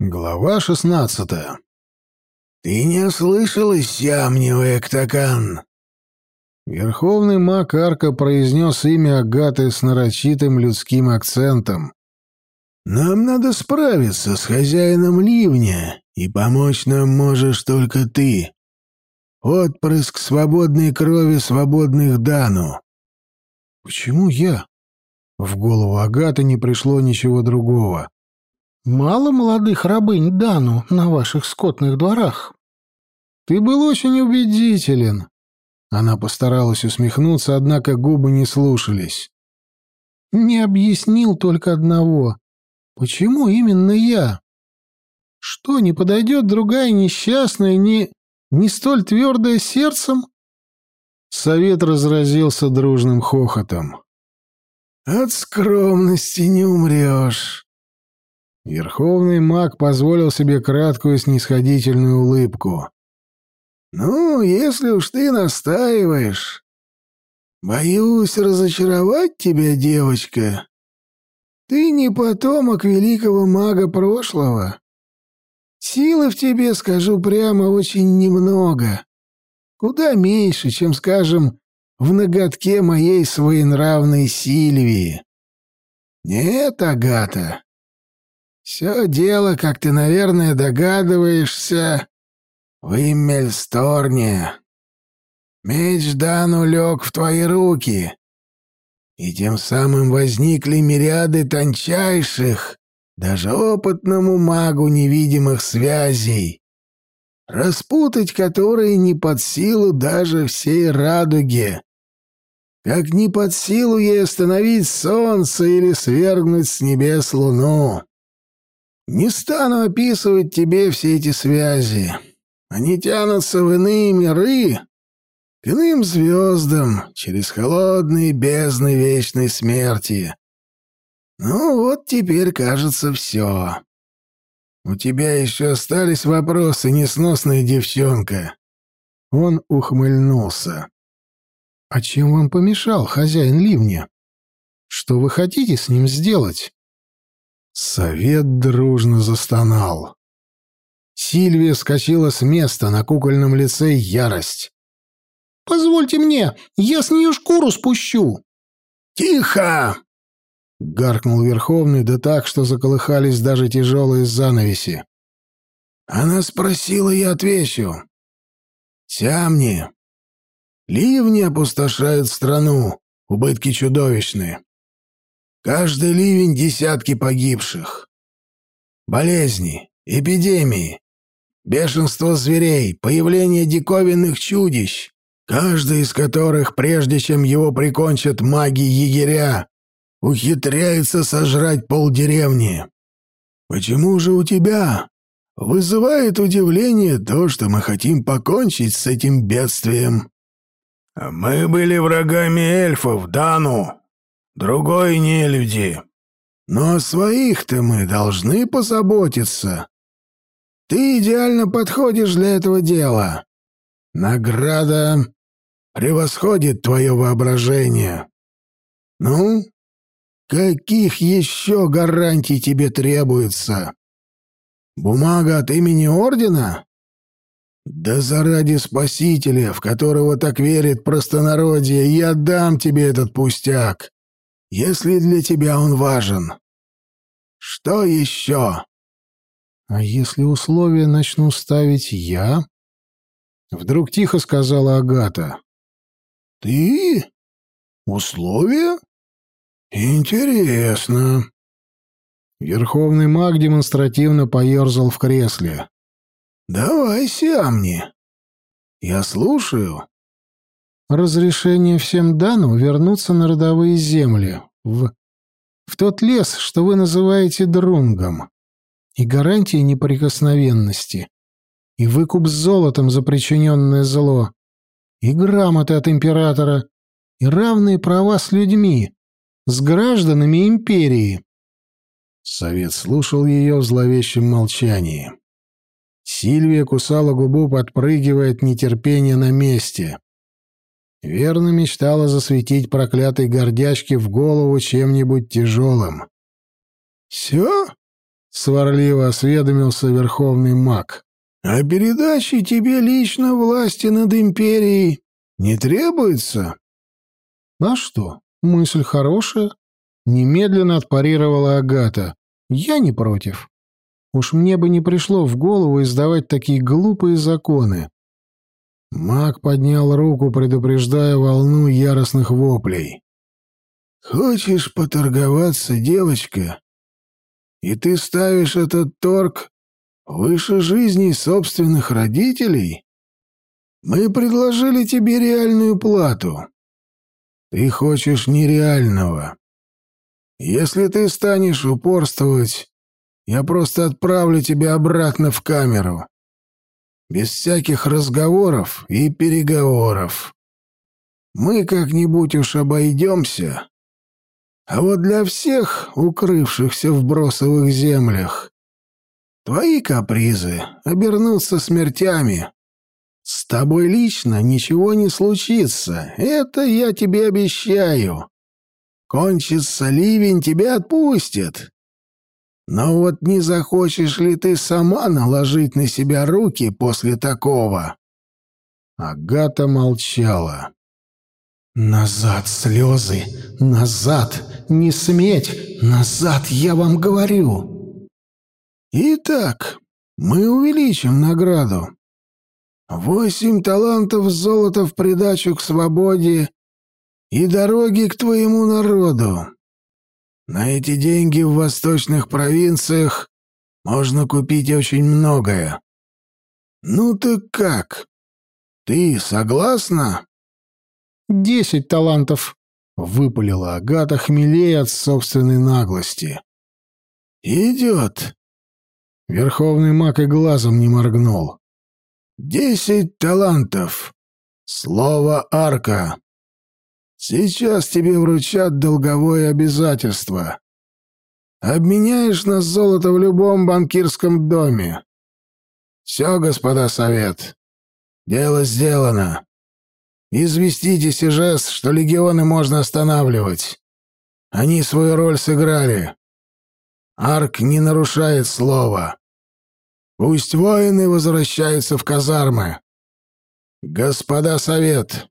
Глава шестнадцатая. «Ты не ослышалась, Ямнио Эктакан?» Верховный маг Арка произнес имя Агаты с нарочитым людским акцентом. «Нам надо справиться с хозяином ливня, и помочь нам можешь только ты. Отпрыск свободной крови свободных Дану». «Почему я?» В голову Агаты не пришло ничего другого. «Мало молодых рабынь Дану на ваших скотных дворах?» «Ты был очень убедителен». Она постаралась усмехнуться, однако губы не слушались. «Не объяснил только одного. Почему именно я? Что, не подойдет другая несчастная, не, не столь твердая сердцем?» Совет разразился дружным хохотом. «От скромности не умрешь». Верховный маг позволил себе краткую снисходительную улыбку. «Ну, если уж ты настаиваешь. Боюсь разочаровать тебя, девочка. Ты не потомок великого мага прошлого. Силы в тебе, скажу прямо, очень немного. Куда меньше, чем, скажем, в ноготке моей своенравной Сильвии. Нет, Агата. Все дело, как ты, наверное, догадываешься, в Иммельсторне. Меч Дану лег в твои руки, и тем самым возникли мириады тончайших, даже опытному магу невидимых связей, распутать которые не под силу даже всей радуге, как не под силу ей остановить солнце или свергнуть с небес луну. Не стану описывать тебе все эти связи. Они тянутся в иные миры, к иным звездам, через холодные бездны вечной смерти. Ну вот теперь, кажется, все. У тебя еще остались вопросы, несносная девчонка. Он ухмыльнулся. «А чем вам помешал хозяин ливня? Что вы хотите с ним сделать?» Совет дружно застонал. Сильвия скочила с места, на кукольном лице ярость. «Позвольте мне, я с нее шкуру спущу!» «Тихо!» — гаркнул Верховный, да так, что заколыхались даже тяжелые занавеси. «Она спросила, я отвечу. Сямни, ливни опустошают страну, убытки чудовищны. Каждый ливень — десятки погибших. Болезни, эпидемии, бешенство зверей, появление диковинных чудищ, каждый из которых, прежде чем его прикончат маги-егеря, ухитряется сожрать полдеревни. Почему же у тебя вызывает удивление то, что мы хотим покончить с этим бедствием? Мы были врагами эльфов, Дану, другой не люди. Но о своих-то мы должны позаботиться. Ты идеально подходишь для этого дела. Награда превосходит твое воображение. Ну, каких еще гарантий тебе требуется? Бумага от имени Ордена? Да заради Спасителя, в которого так верит простонародье, я дам тебе этот пустяк, если для тебя он важен. Что еще? «А если условия начну ставить я?» Вдруг тихо сказала Агата. «Ты? Условия? Интересно». Верховный маг демонстративно поерзал в кресле. «Давай, Сиамни. Я слушаю». «Разрешение всем Дану вернуться на родовые земли, в... в тот лес, что вы называете Друнгом и гарантия неприкосновенности, и выкуп с золотом за причиненное зло, и грамоты от императора, и равные права с людьми, с гражданами империи. Совет слушал ее в зловещем молчании. Сильвия кусала губу, подпрыгивая от нетерпения на месте. Верно мечтала засветить проклятой гордячке в голову чем-нибудь тяжелым. «Все?» сварливо осведомился верховный маг. «А передачи тебе лично власти над империей не требуется?» «А что, мысль хорошая?» — немедленно отпарировала Агата. «Я не против. Уж мне бы не пришло в голову издавать такие глупые законы». Маг поднял руку, предупреждая волну яростных воплей. «Хочешь поторговаться, девочка? И ты ставишь этот торг выше жизни собственных родителей? Мы предложили тебе реальную плату. Ты хочешь нереального. Если ты станешь упорствовать, я просто отправлю тебя обратно в камеру. Без всяких разговоров и переговоров. Мы как-нибудь уж обойдемся. А вот для всех, укрывшихся в бросовых землях, твои капризы обернутся смертями. С тобой лично ничего не случится, это я тебе обещаю. Кончится ливень, тебя отпустят. Но вот не захочешь ли ты сама наложить на себя руки после такого?» Агата молчала. «Назад слезы! Назад! Не сметь! Назад, я вам говорю!» «Итак, мы увеличим награду. Восемь талантов золота в придачу к свободе и дороги к твоему народу. На эти деньги в восточных провинциях можно купить очень многое. Ну ты как? Ты согласна? Десять талантов, выпалила Агата хмелее от собственной наглости. Идет. Верховный маг и глазом не моргнул. Десять талантов. Слово арка. Сейчас тебе вручат долговое обязательство. Обменяешь на золото в любом банкирском доме. Все, господа совет. Дело сделано. Известите Сижес, что легионы можно останавливать. Они свою роль сыграли. Арк не нарушает слова. Пусть воины возвращаются в казармы. Господа совет,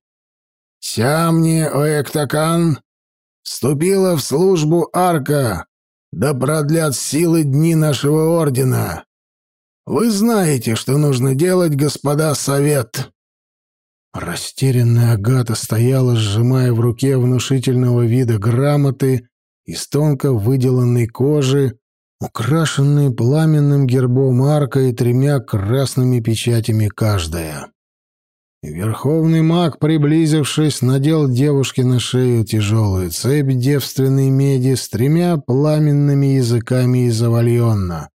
Сямни Оэктакан вступила в службу Арка, да продлят силы дни нашего ордена. Вы знаете, что нужно делать, господа совет». Растерянная Агата стояла, сжимая в руке внушительного вида грамоты из тонко выделанной кожи, украшенные пламенным гербом арка и тремя красными печатями каждая. Верховный маг, приблизившись, надел девушке на шею тяжелую цепь девственной меди с тремя пламенными языками из авальонна.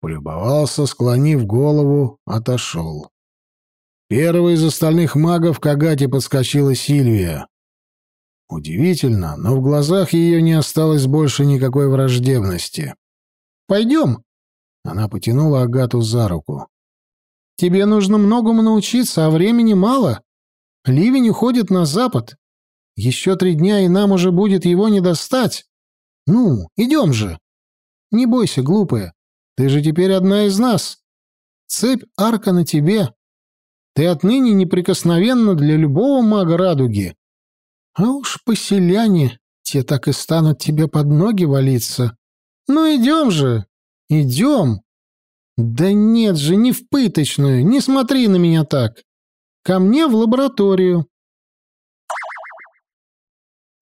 Полюбовался, склонив голову, отошел. Первый из остальных магов к Агате подскочила Сильвия. Удивительно, но в глазах ее не осталось больше никакой враждебности. «Пойдем!» Она потянула Агату за руку. Тебе нужно многому научиться, а времени мало. Ливень уходит на запад. Еще три дня, и нам уже будет его не достать. Ну, идем же. Не бойся, глупая. Ты же теперь одна из нас. Цепь арка на тебе. Ты отныне неприкосновенна для любого мага радуги. А уж поселяне, те так и станут тебе под ноги валиться. Ну, идем же, идем. «Да нет же, не в пыточную, не смотри на меня так. Ко мне в лабораторию».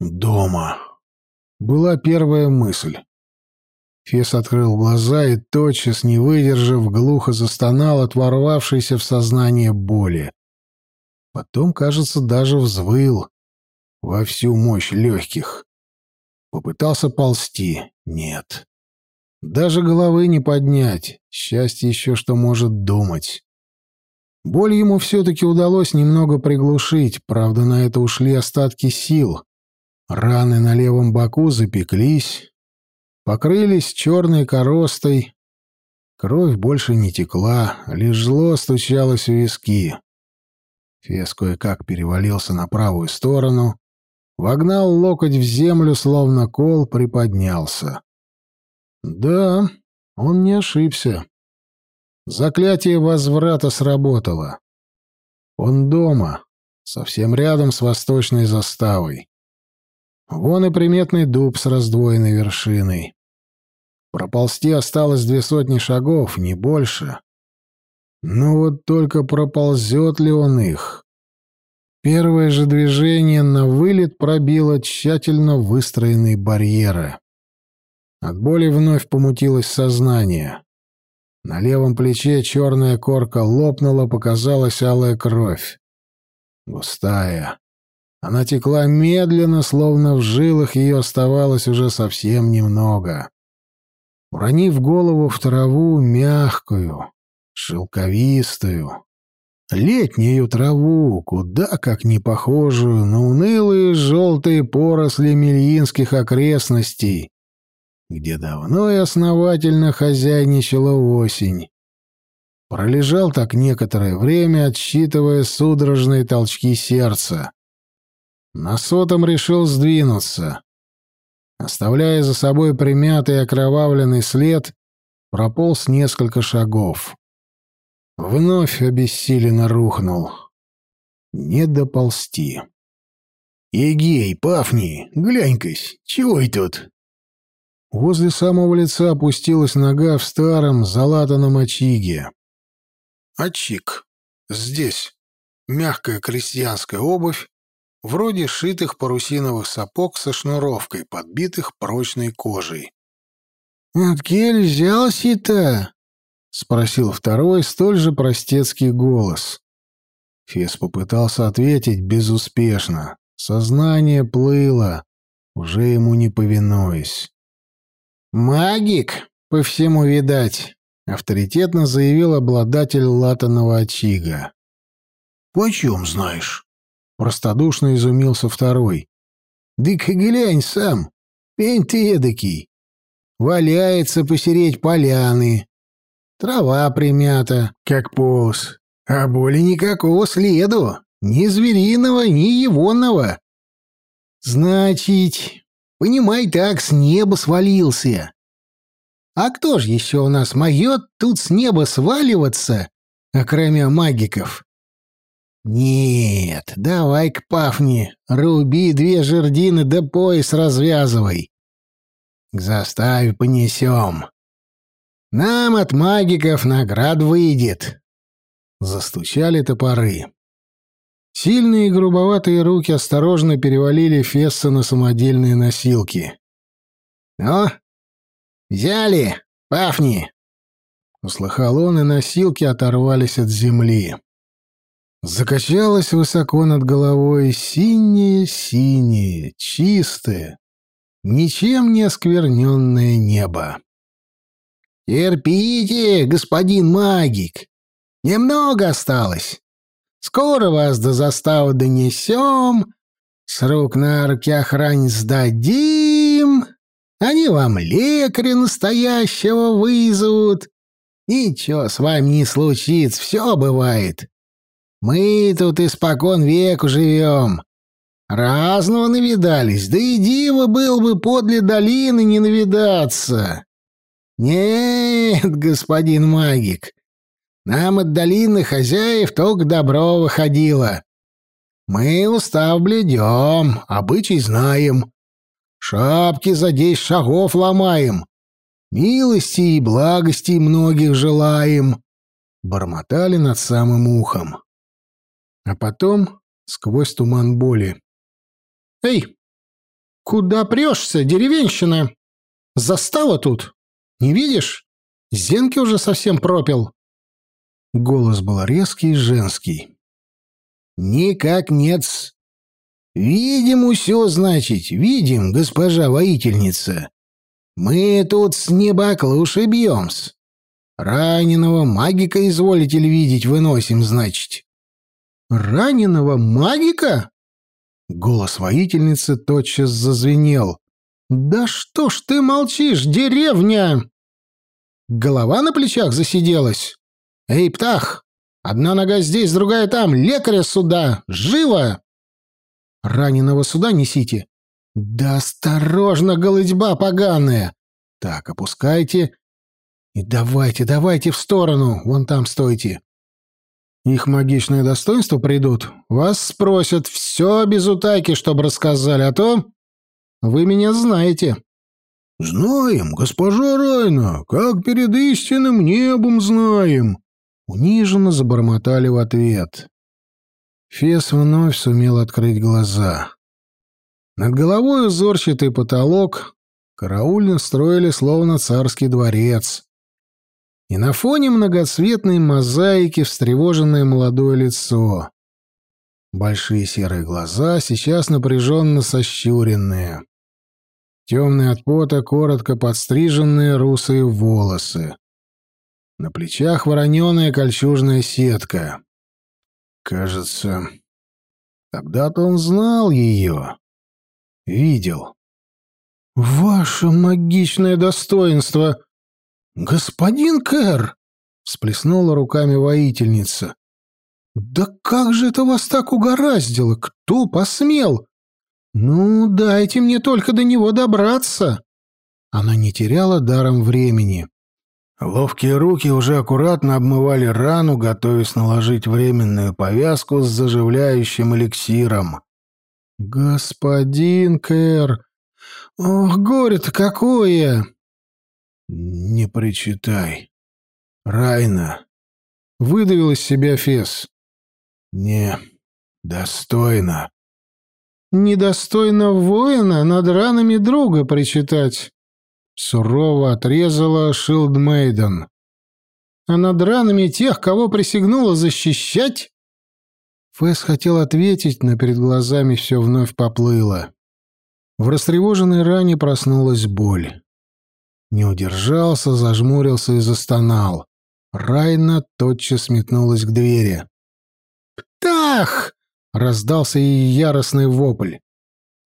«Дома», — была первая мысль. Фес открыл глаза и, тотчас не выдержав, глухо застонал от ворвавшейся в сознание боли. Потом, кажется, даже взвыл во всю мощь легких. Попытался ползти. Нет. Даже головы не поднять. Счастье еще что может думать. Боль ему все-таки удалось немного приглушить, правда, на это ушли остатки сил. Раны на левом боку запеклись, покрылись черной коростой. Кровь больше не текла, лишь зло стучалось в виски. Фес кое-как перевалился на правую сторону, вогнал локоть в землю, словно кол, приподнялся. Да, Он не ошибся. Заклятие возврата сработало. Он дома, совсем рядом с восточной заставой. Вон и приметный дуб с раздвоенной вершиной. Проползти осталось две сотни шагов, не больше. Но вот только проползет ли он их? Первое же движение на вылет пробило тщательно выстроенные барьеры. От боли вновь помутилось сознание. На левом плече черная корка лопнула, показалась алая кровь. Густая. Она текла медленно, словно в жилах ее оставалось уже совсем немного. Уронив голову в траву мягкую, шелковистую, летнюю траву, куда как не похожую на унылые желтые поросли мельинских окрестностей, где давно и основательно хозяйничала осень. Пролежал так некоторое время, отсчитывая судорожные толчки сердца. На сотом решил сдвинуться. Оставляя за собой примятый окровавленный след, прополз несколько шагов. Вновь обессиленно рухнул. Не доползти. «Егей, Пафни, глянь-кась, чего и тут?» Возле самого лица опустилась нога в старом залатанном очиге. Очиг. Здесь. Мягкая крестьянская обувь, вроде шитых парусиновых сапог со шнуровкой, подбитых прочной кожей. «Откель взялся-то?» — спросил второй, столь же простецкий голос. Фес попытался ответить безуспешно. Сознание плыло, уже ему не повинуясь. «Магик, по всему видать», — авторитетно заявил обладатель латаного очига. «Почем знаешь?» — простодушно изумился второй. «Дык глянь сам, пень ты эдакий. Валяется посереть поляны. Трава примята, как полз, а боли никакого следу, ни звериного, ни егонного. Значит, Понимай так, с неба свалился. А кто ж еще у нас могет тут с неба сваливаться, окромя магиков? Нет, давай к Пафне, руби две жердины да пояс развязывай. К заставе понесем. Нам от магиков наград выйдет. Застучали топоры. Сильные и грубоватые руки осторожно перевалили Фесса на самодельные носилки. «Ну, взяли, Пафни!» Услыхал он, и носилки оторвались от земли. Закачалось высоко над головой синее-синее, чистое, ничем не оскверненное небо. «Терпите, господин магик! Немного осталось!» Скоро вас до заставы донесем, с рук на руки охране сдадим, они вам лекаря настоящего вызовут. Ничего с вами не случится, все бывает. Мы тут испокон веку живем. Разного навидались, да и диво был бы подле долины не навидаться. Нет, господин магик, нам от долины хозяев только добро выходило. Мы устав бледем, обычай знаем. Шапки за десять шагов ломаем. Милости и благости многих желаем. Бормотали над самым ухом. А потом сквозь туман боли. «Эй, куда прешься, деревенщина? Застава тут. Не видишь? Зенки уже совсем пропил. Голос был резкий женский. «Никак нет-с. Видим все, значит, видим, госпожа воительница. Мы тут с неба клуши бьем-с. Раненого магика, изволите ли видеть, выносим, значит». «Раненого магика?» Голос воительницы тотчас зазвенел. «Да что ж ты молчишь, деревня?» Голова на плечах засиделась. «Эй, птах! Одна нога здесь, другая там! Лекаря сюда! Живо!» «Раненого сюда несите!» «Да осторожно, голыдьба поганая!» «Так, опускайте!» И давайте, давайте в сторону, вон там стойте. Их магичное достоинство придут, вас спросят все без утайки, чтобы рассказали, а то вы меня знаете. «Знаем, госпожа Райна, как перед истинным небом знаем!» Униженно забормотали в ответ. Фес вновь сумел открыть глаза. Над головой узорчатый потолок, караульно строили словно царский дворец. И на фоне многоцветной мозаики встревоженное молодое лицо. Большие серые глаза, сейчас напряженно сощуренные. Темные от пота, коротко подстриженные русые волосы. На плечах вороненая кольчужная сетка. Кажется, тогда-то он знал ее. Видел. «Ваше магичное достоинство! Господин Кэр!» — всплеснула руками воительница. «Да как же это вас так угораздило? Кто посмел? Ну, дайте мне только до него добраться!» Она не теряла даром времени. Ловкие руки уже аккуратно обмывали рану, готовясь наложить временную повязку с заживляющим эликсиром. «Господин Кэр! Ох, горе-то какое!» «Не причитай. Райна!» — выдавил из себя Фес. «Не достойно». «Недостойно воина над ранами друга причитать», — сурово отрезала Шилдмейден. «А над ранами тех, кого присягнула защищать?» Фэс хотел ответить, но перед глазами все вновь поплыло. В растревоженной ране проснулась боль. Не удержался, зажмурился и застонал. Райна тотчас метнулась к двери. «Птах!» — раздался ей яростный вопль.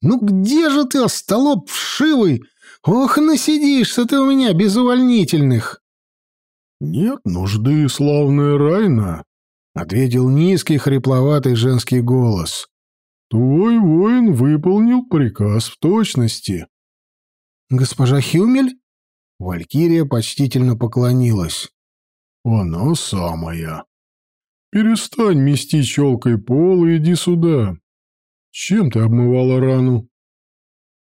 «Ну где же ты, остолоп вшивый? Ох, насидишься ты у меня без увольнительных!» «Нет нужды, славная Райна!» ответил низкий хрипловатый женский голос. Твой воин выполнил приказ в точности. Госпожа Хюмель? Валькирия почтительно поклонилась. Она самая. Перестань мести челкой пол и иди сюда. Чем ты обмывала рану?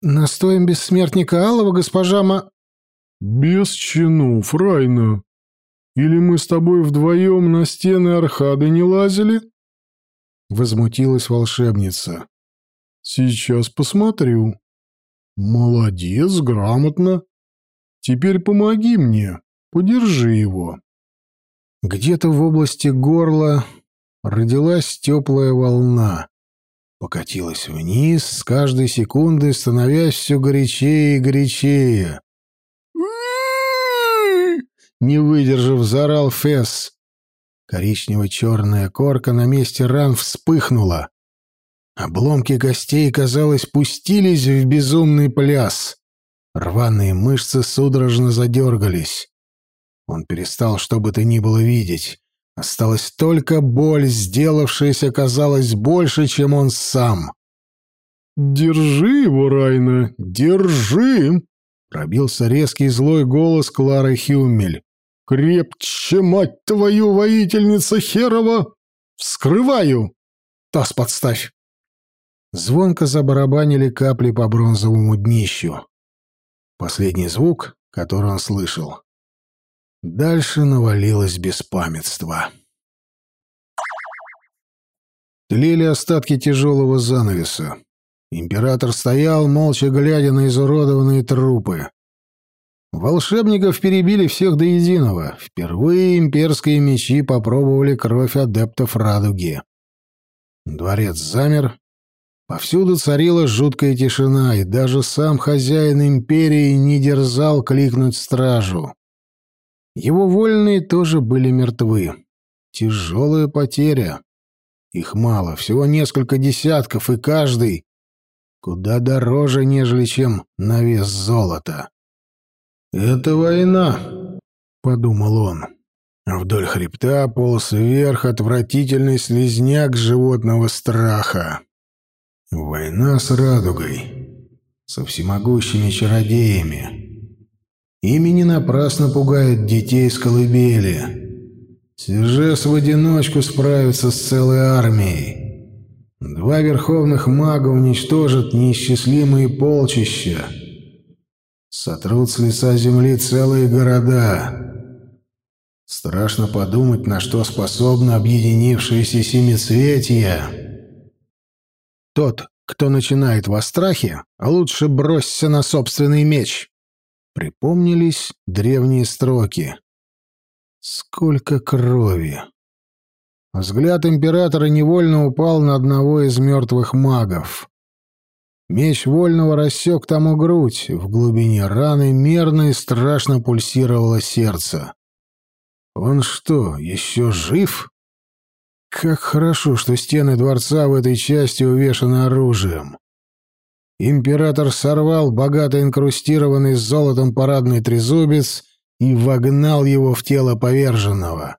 Настоем бессмертника Алова, госпожа Ма... Без чинов, Райна. Или мы с тобой вдвоем на стены Архады не лазили?» Возмутилась волшебница. «Сейчас посмотрю. Молодец, грамотно. Теперь помоги мне, подержи его». Где-то в области горла родилась теплая волна. Покатилась вниз, с каждой секундой становясь все горячее и горячее. Не выдержав, заорал Фесс. Коричнево-черная корка на месте ран вспыхнула. Обломки костей, казалось, пустились в безумный пляс. Рваные мышцы судорожно задергались. Он перестал что бы то ни было видеть. Осталась только боль, сделавшаяся, казалось, больше, чем он сам. «Держи его, Райна, держи!» — пробился резкий злой голос Клары Хюмель. «Крепче, мать твою, воительница Херова! Вскрываю! Таз подставь!» Звонко забарабанили капли по бронзовому днищу. Последний звук, который он слышал. Дальше навалилось беспамятство. Тлели остатки тяжелого занавеса. Император стоял, молча глядя на изуродованные трупы. Волшебников перебили всех до единого. Впервые имперские мечи попробовали кровь адептов радуги. Дворец замер. Повсюду царила жуткая тишина, и даже сам хозяин империи не дерзал кликнуть стражу. Его вольные тоже были мертвы. Тяжелая потеря. Их мало, всего несколько десятков, и каждый куда дороже, нежели чем на вес золота. «Это война», — подумал он. Вдоль хребта полз вверх отвратительный слезняк животного страха. Война с радугой, со всемогущими чародеями. Ими не напрасно пугают детей с колыбели. Сержес в одиночку справится с целой армией. Два верховных мага уничтожат неисчислимые полчища. Сотрут с лица земли целые города. Страшно подумать, на что способны объединившиеся семицветия. Тот, кто начинает во страхе, лучше бросься на собственный меч. Припомнились древние строки. Сколько крови! Взгляд императора невольно упал на одного из мертвых магов. Меч вольного рассек тому грудь, в глубине раны мерно и страшно пульсировало сердце. Он что, еще жив? Как хорошо, что стены дворца в этой части увешаны оружием. Император сорвал богато инкрустированный золотом парадный трезубец и вогнал его в тело поверженного.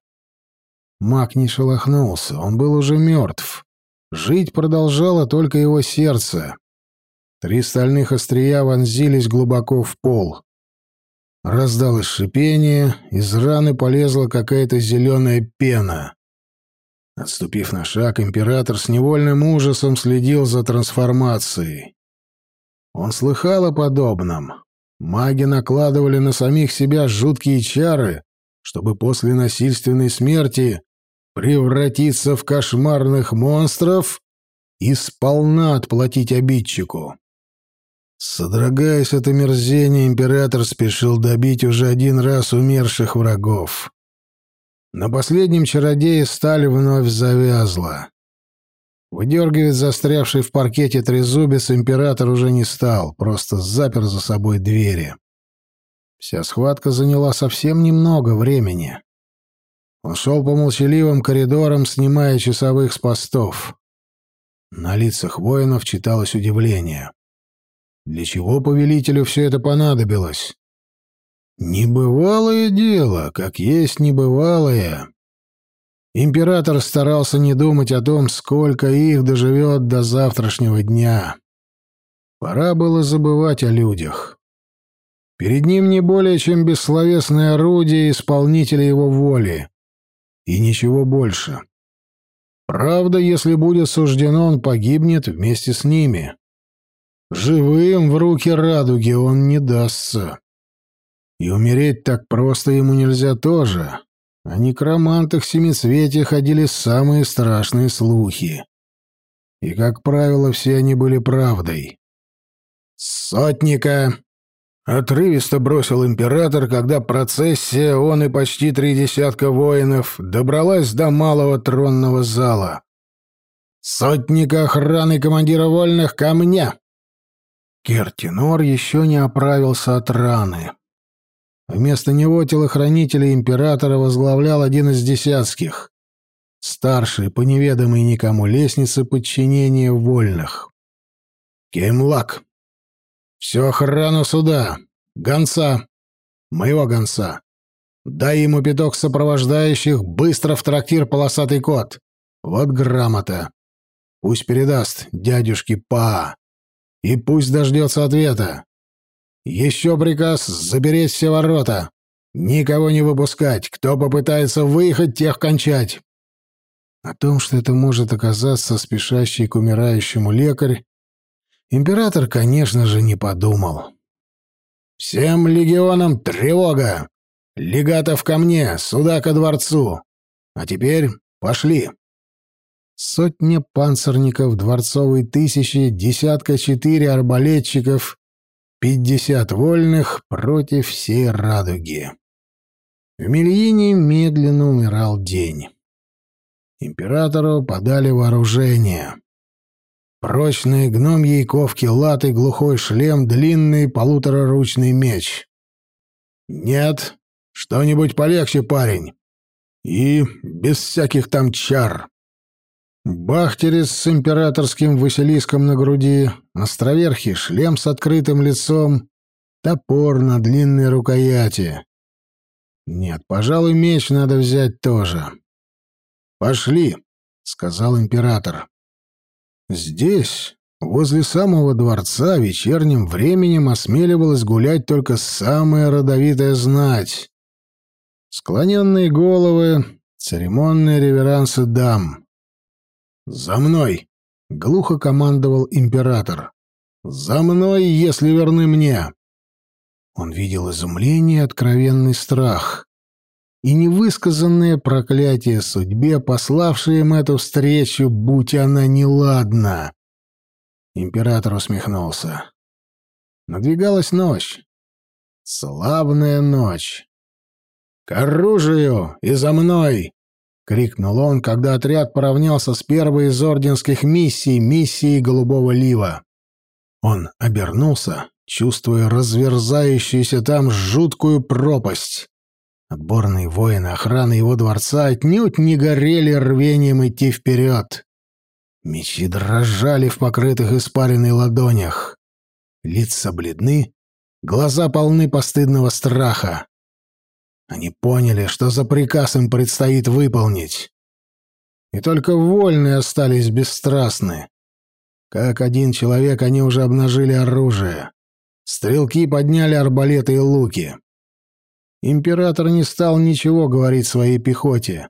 Маг не шелохнулся, он был уже мертв. Жить продолжало только его сердце. Три стальных острия вонзились глубоко в пол. Раздалось шипение, из раны полезла какая-то зеленая пена. Отступив на шаг, император с невольным ужасом следил за трансформацией. Он слыхал о подобном. Маги накладывали на самих себя жуткие чары, чтобы после насильственной смерти превратиться в кошмарных монстров и сполна отплатить обидчику. Содрогаясь от омерзения, император спешил добить уже один раз умерших врагов. На последнем чародее сталь вновь завязла. Выдергивать застрявший в паркете трезубец император уже не стал, просто запер за собой двери. Вся схватка заняла совсем немного времени. Он шел по молчаливым коридорам, снимая часовых с постов. На лицах воинов читалось удивление. Для чего повелителю все это понадобилось? Небывалое дело, как есть небывалое. Император старался не думать о том, сколько их доживет до завтрашнего дня. Пора было забывать о людях. Перед ним не более чем бессловесное орудие исполнителя его воли. И ничего больше. Правда, если будет суждено, он погибнет вместе с ними. Живым в руки радуги он не дастся. И умереть так просто ему нельзя тоже. О некромантах семицветия ходили самые страшные слухи. И, как правило, все они были правдой. «Сотника!» — отрывисто бросил император, когда процессия, он и почти три десятка воинов, добралась до малого тронного зала. «Сотника охраны командира вольных ко мне!» Кертинор еще не оправился от раны. Вместо него телохранителя императора возглавлял один из десятских, старший по неведомой никому лестнице подчинения вольных. Кемлак. Всю охрану суда. Гонца. Моего гонца. Дай ему пяток сопровождающих, быстро в трактир полосатый кот. Вот грамота. Пусть передаст дядюшке Па. И пусть дождется ответа. Еще приказ запереть все ворота. Никого не выпускать. Кто попытается выехать, тех кончать. О том, что это может оказаться спешащий к умирающему лекарь, император, конечно же, не подумал. «Всем легионам тревога! Легатов ко мне, сюда ко дворцу! А теперь пошли!» Сотня панцирников, дворцовые тысячи, десятка четыре арбалетчиков, пятьдесят вольных против всей радуги. В Мельине медленно умирал день. Императору подали вооружение. Прочные гномьи ковки латы, глухой шлем, длинный полутораручный меч. «Нет, что-нибудь полегче, парень. И без всяких там чар». Бахтерец с императорским василиском на груди, островерхий шлем с открытым лицом, топор на длинной рукояти. Нет, пожалуй, меч надо взять тоже. «Пошли», — сказал император. Здесь, Возле самого дворца вечерним временем осмеливалась гулять только самая родовитая знать. Склоненные головы, церемонные реверансы дам. «За мной!» — глухо командовал император. «За мной, если верны мне!» Он видел изумление и откровенный страх. И невысказанное проклятие судьбе, пославшее им эту встречу, будь она неладна. Император усмехнулся. Надвигалась ночь. Славная ночь. «К оружию и за мной!» — крикнул он, когда отряд поравнялся с первой из орденских миссий, миссией Голубого Лива. Он обернулся, чувствуя разверзающуюся там жуткую пропасть. Отборные воины охраны его дворца отнюдь не горели рвением идти вперед. Мечи дрожали в покрытых испаренной ладонях. Лица бледны, глаза полны постыдного страха. Они поняли, что за приказ им предстоит выполнить. И только вольные остались бесстрастны. Как один человек они уже обнажили оружие. Стрелки подняли арбалеты и луки. Император не стал ничего говорить своей пехоте.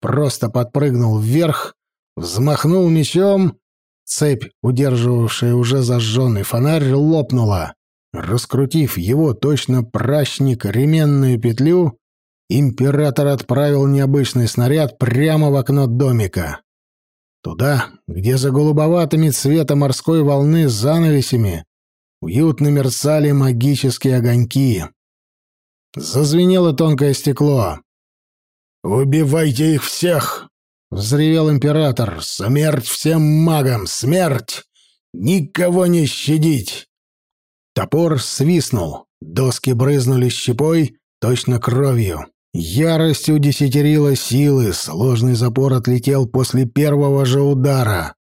Просто подпрыгнул вверх взмахнул мечом, цепь, удерживавшая уже зажженный фонарь, лопнула. Раскрутив его точно пращник ременную петлю, император отправил необычный снаряд прямо в окно домика. Туда, где за голубоватыми цвета морской волны с занавесями уютно мерцали магические огоньки. Зазвенело тонкое стекло. «Убивайте их всех!» — взревел император. «Смерть всем магам! Смерть! Никого не щадить!» Топор свистнул. Доски брызнули щепой, точно кровью. Ярость удесятерила силы, сложный запор отлетел после первого же удара.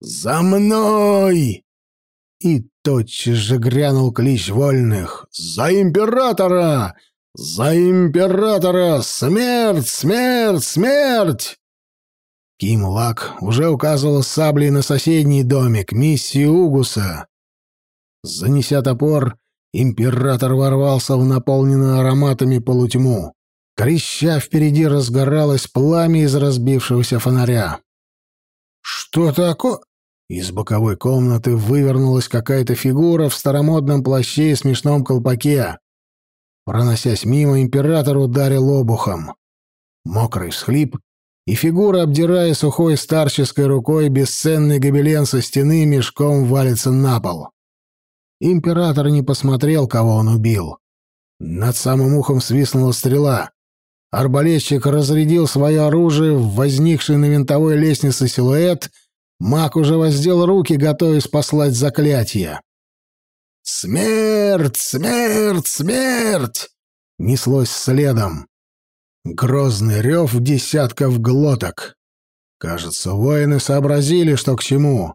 «За мной!» И тотчас же грянул клич вольных. «За императора! За императора! Смерть! Смерть! Смерть!» Ким Лак уже указывал саблей на соседний домик, миссию Угуса. Занеся топор, император ворвался в наполненную ароматами полутьму. Креща впереди разгоралось пламя из разбившегося фонаря. «Что такое?» Из боковой комнаты вывернулась какая-то фигура в старомодном плаще и смешном колпаке. Проносясь мимо, император ударил обухом. Мокрый всхлип, и фигура, обдирая сухой старческой рукой бесценный гобелен со стены, мешком валится на пол. Император не посмотрел, кого он убил. Над самым ухом свистнула стрела. Арбалетчик разрядил свое оружие в возникший на винтовой лестнице силуэт. Маг уже воздел руки, готовясь послать заклятие. «Смерть! Смерть! Смерть!» неслось следом. Грозный рев десятков глоток. Кажется, воины сообразили, что к чему.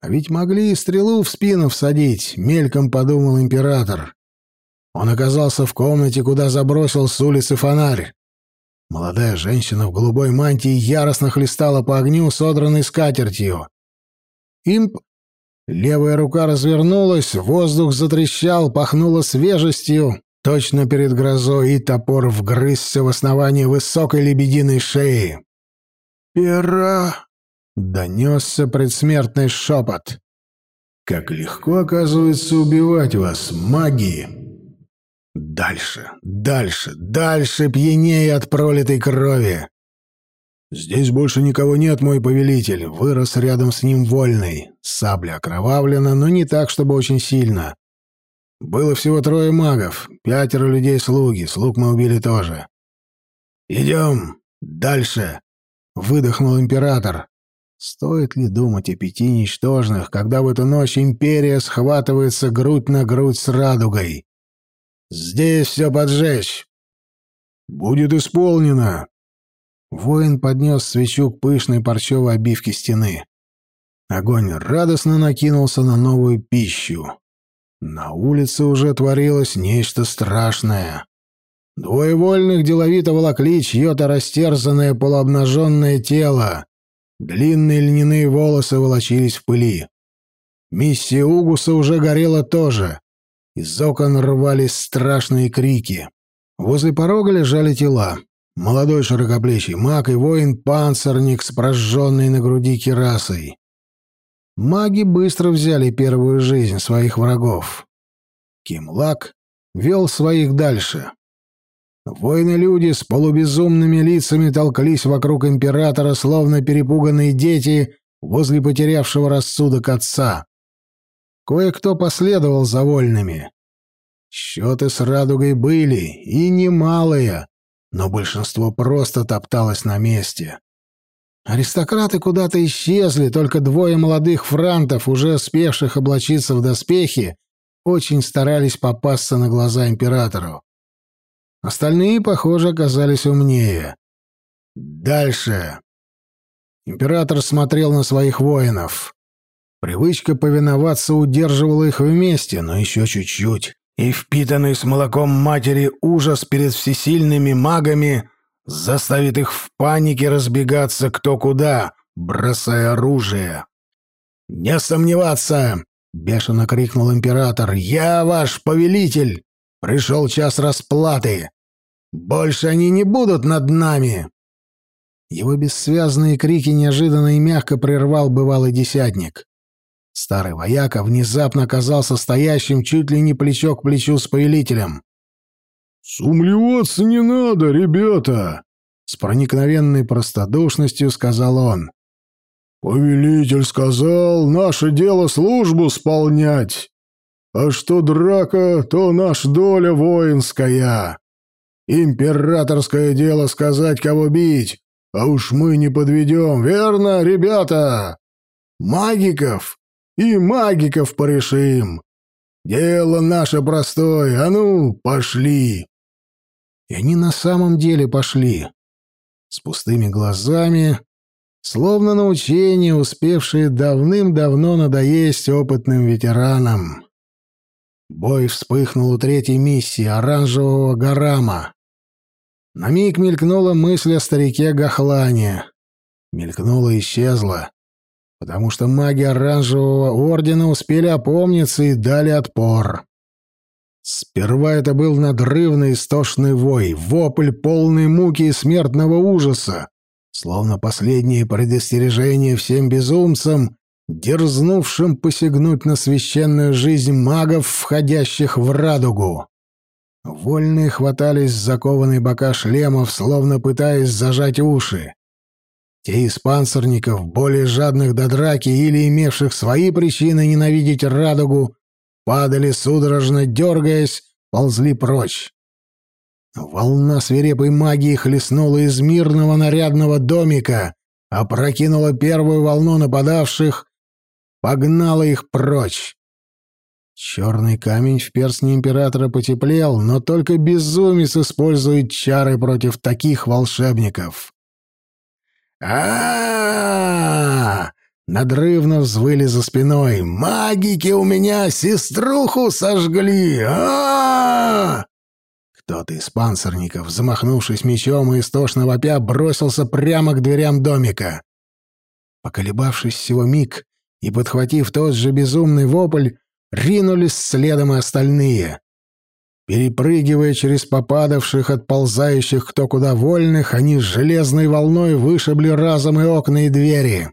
А ведь могли и стрелу в спину всадить, мельком подумал император. Он оказался в комнате, куда забросил с улицы фонарь. Молодая женщина в голубой мантии яростно хлестала по огню, содранной скатертью. Имп... Левая рука развернулась, воздух затрещал, пахнуло свежестью, Точно перед грозой и топор вгрызся в основание высокой лебединой шеи. «Пера!» — донесся предсмертный шепот. «Как легко, оказывается, убивать вас, маги!» Дальше, дальше, дальше, пьянее от пролитой крови. Здесь больше никого нет, мой повелитель. Вырос рядом с ним вольный. Сабля окровавлена, но не так, чтобы очень сильно. Было всего трое магов, пятеро людей-слуги, слуг мы убили тоже. «Идем! Дальше!» — выдохнул император. Стоит ли думать о пяти ничтожных, когда в эту ночь империя схватывается грудь на грудь с радугой? Здесь все поджечь. Будет исполнено. Воин поднес свечу к пышной парчевой обивке стены. Огонь радостно накинулся на новую пищу. На улице уже творилось нечто страшное. Двое вольных деловито волокли чье-то растерзанное полуобнаженное тело. Длинные льняные волосы волочились в пыли. Миссия Угуса уже горела тоже. Из окон рвались страшные крики. Возле порога лежали тела. Молодой широкоплечий маг и воин-панцирник с прожженной на груди кирасой. Маги быстро взяли первую жизнь своих врагов. Кимлак вел своих дальше. Воины-люди с полубезумными лицами толклись вокруг императора, словно перепуганные дети возле потерявшего рассудок отца. Кое-кто последовал за вольными. Счеты с радугой были, и немалые, но большинство просто топталось на месте. Аристократы куда-то исчезли, только двое молодых франтов, уже успевших облачиться в доспехи, очень старались попасться на глаза императору. Остальные, похоже, оказались умнее. Дальше. Император смотрел на своих воинов. Привычка повиноваться удерживала их вместе, но еще чуть-чуть. И впитанный с молоком матери ужас перед всесильными магами заставит их в панике разбегаться кто куда, бросая оружие. «Не сомневаться!» — бешено крикнул император. «Я ваш повелитель! Пришел час расплаты! Больше они не будут над нами!» Его бессвязные крики неожиданно и мягко прервал бывалый десятник. Старый вояка внезапно оказался стоящим чуть ли не плечо к плечу с повелителем. «Сумлеваться не надо, ребята!» С проникновенной простодушностью сказал он. «Повелитель сказал, наше дело службу сполнять. А что драка, то наш доля воинская. Императорское дело сказать, кого бить, а уж мы не подведем, верно, ребята? Магиков и магиков порешим. Дело наше простое, а ну, пошли!» И они на самом деле пошли. С пустыми глазами, словно на учение, успевшие давным-давно надоесть опытным ветеранам. Бой вспыхнул у третьей миссии оранжевого Гарама. На миг мелькнула мысль о старике Гахлане. Мелькнула и исчезла, потому что маги оранжевого ордена успели опомниться и дали отпор. Сперва это был надрывный истошный вой, вопль полной муки и смертного ужаса, словно последнее предостережение всем безумцам, дерзнувшим посягнуть на священную жизнь магов, входящих в радугу. Вольные хватались за кованые бока шлемов, словно пытаясь зажать уши. Те из панцирников, более жадных до драки или имевших свои причины ненавидеть радугу, падали судорожно, дергаясь, ползли прочь. Волна свирепой магии хлестнула из мирного нарядного домика, опрокинула первую волну нападавших, погнала их прочь. Черный камень в перстне императора потеплел, но только безумец использует чары против таких волшебников. а, Надрывно взвыли за спиной. «Магики у меня сеструху сожгли! -а, -а Кто-то из панцирников, замахнувшись мечом и истошно вопя, бросился прямо к дверям домика. Поколебавшись всего миг и подхватив тот же безумный вопль, ринулись следом и остальные. Перепрыгивая через попадавших, отползающих кто куда вольных, они железной волной вышибли разом и окна, и двери.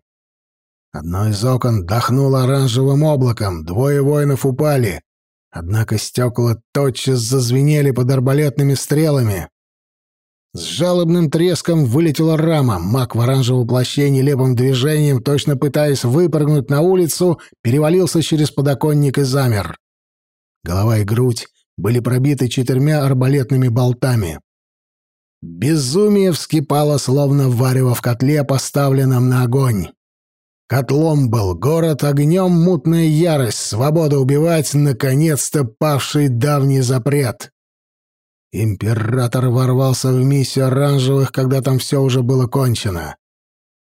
Одно из окон дохнуло оранжевым облаком, двое воинов упали. Однако стекла тотчас зазвенели под арбалетными стрелами. С жалобным треском вылетела рама. Маг в оранжевом плаще нелепым движением, точно пытаясь выпрыгнуть на улицу, перевалился через подоконник и замер. Голова и грудь были пробиты четырьмя арбалетными болтами. Безумие вскипало, словно варево в котле, поставленном на огонь. Котлом был город, огнем мутная ярость, свобода убивать, наконец-то павший давний запрет. Император ворвался в миссию оранжевых, когда там все уже было кончено.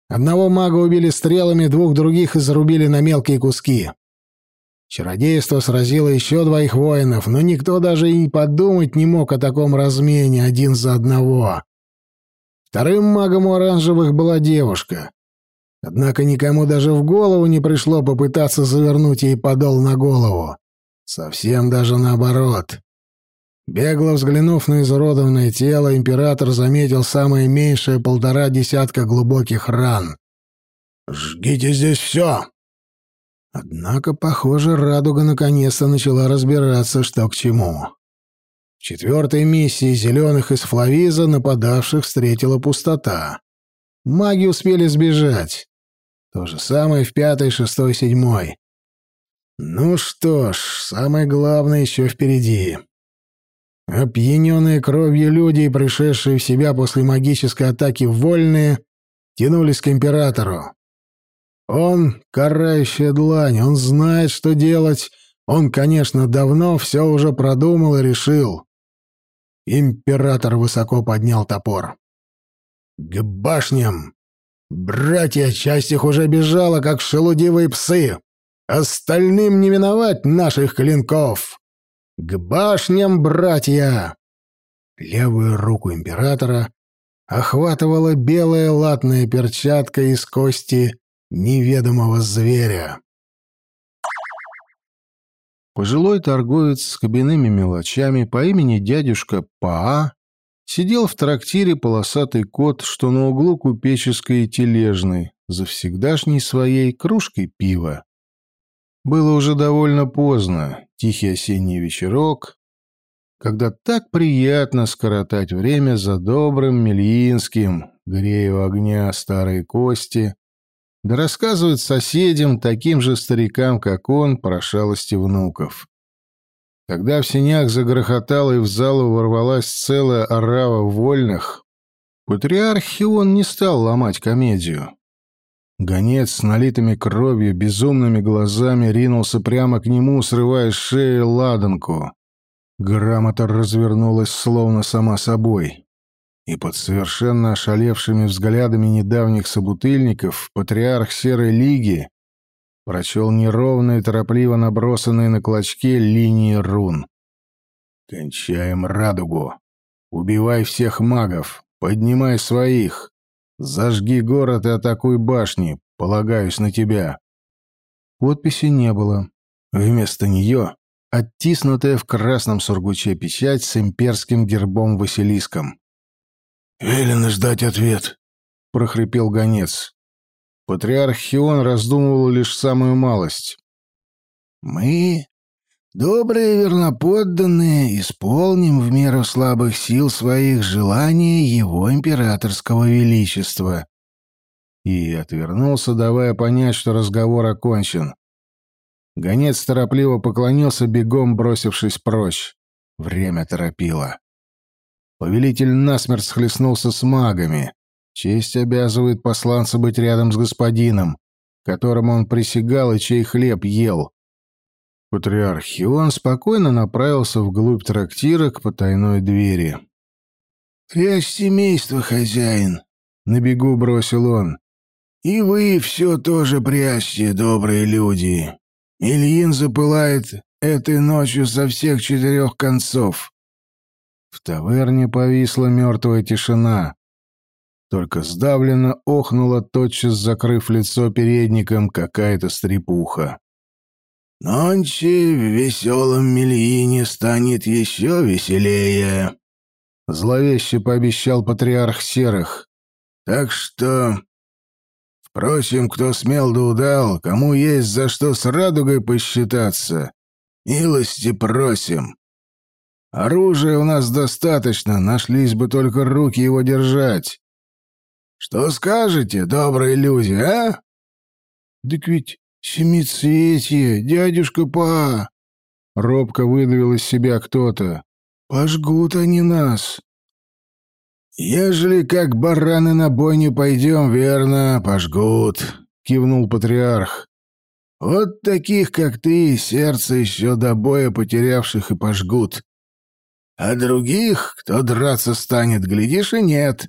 Одного мага убили стрелами, двух других изрубили на мелкие куски. Чародейство сразило еще двоих воинов, но никто даже и подумать не мог о таком размене один за одного. Вторым магом у оранжевых была девушка. Однако никому даже в голову не пришло попытаться завернуть ей подол на голову. Совсем даже наоборот. Бегло взглянув на изуродованное тело, император заметил самое меньшее полтора десятка глубоких ран. «Жгите здесь все!» Однако, похоже, радуга наконец-то начала разбираться, что к чему. В четвертой миссии зеленых из Флавиза нападавших встретила пустота. Маги успели сбежать. То же самое в пятой, шестой, седьмой. Ну что ж, самое главное еще впереди. Опьяненные кровью люди, пришедшие в себя после магической атаки вольные, тянулись к императору. Он — карающая длань, он знает, что делать, он, конечно, давно все уже продумал и решил. Император высоко поднял топор. «К башням! Братья, часть их уже бежала, как шелудивые псы. Остальным не миновать наших клинков. К башням, братья!» Левую руку императора охватывала белая латная перчатка из кости неведомого зверя. Пожилой торговец с кабинными мелочами по имени дядюшка Паа Сидел в трактире полосатый кот, что на углу купеческой и тележной, за всегдашней своей кружкой пива. Было уже довольно поздно, тихий осенний вечерок, когда так приятно скоротать время за добрым Мельинским, грея у огня старые кости, да рассказывать соседям, таким же старикам, как он, про шалости внуков. Когда в синях загрохотало и в залу ворвалась целая орава вольных, патриарх Хион не стал ломать комедию. Гонец с налитыми кровью, безумными глазами ринулся прямо к нему, срывая с шеи ладанку. Грамота развернулась словно сама собой. И под совершенно ошалевшими взглядами недавних собутыльников патриарх Серой Лиги прочел неровные, торопливо набросанные на клочке линии рун. «Кончаем радугу. Убивай всех магов. Поднимай своих. Зажги город и атакуй башни. Полагаюсь на тебя». Подписи не было. Вместо нее оттиснутая в красном сургуче печать с имперским гербом Василиском. «Велено ждать ответ», — прохрипел гонец. Патриарх Хион раздумывал лишь самую малость. «Мы, добрые верноподданные, исполним в меру слабых сил своих желания его императорского величества». И отвернулся, давая понять, что разговор окончен. Гонец торопливо поклонился, бегом бросившись прочь. Время торопило. Повелитель насмерть схлестнулся с магами. Честь обязывает посланца быть рядом с господином, которому он присягал и чей хлеб ел. Патриарх Хион спокойно направился вглубь трактира к потайной двери. «Прячь семейство, хозяин!» — на бегу бросил он. «И вы все тоже прячьте, добрые люди. Ильин запылает этой ночью со всех четырех концов». В таверне повисла мертвая тишина. Только сдавленно охнула, тотчас закрыв лицо передником, какая-то стрепуха. «Ночи в веселом Мельине станет еще веселее», — зловеще пообещал патриарх Серых. «Так что...» Впрочем, кто смел да удал, кому есть за что с радугой посчитаться, милости просим. Оружия у нас достаточно, нашлись бы только руки его держать. Что скажете, добрые люди, а? Так ведь семицветие, дядюшка Па. Робко выдавил из себя кто-то. Пожгут они нас. Ежели как бараны на бойню пойдем, верно, пожгут, кивнул патриарх. Вот таких, как ты, сердце еще до боя потерявших и пожгут. А других, кто драться станет, глядишь, и нет.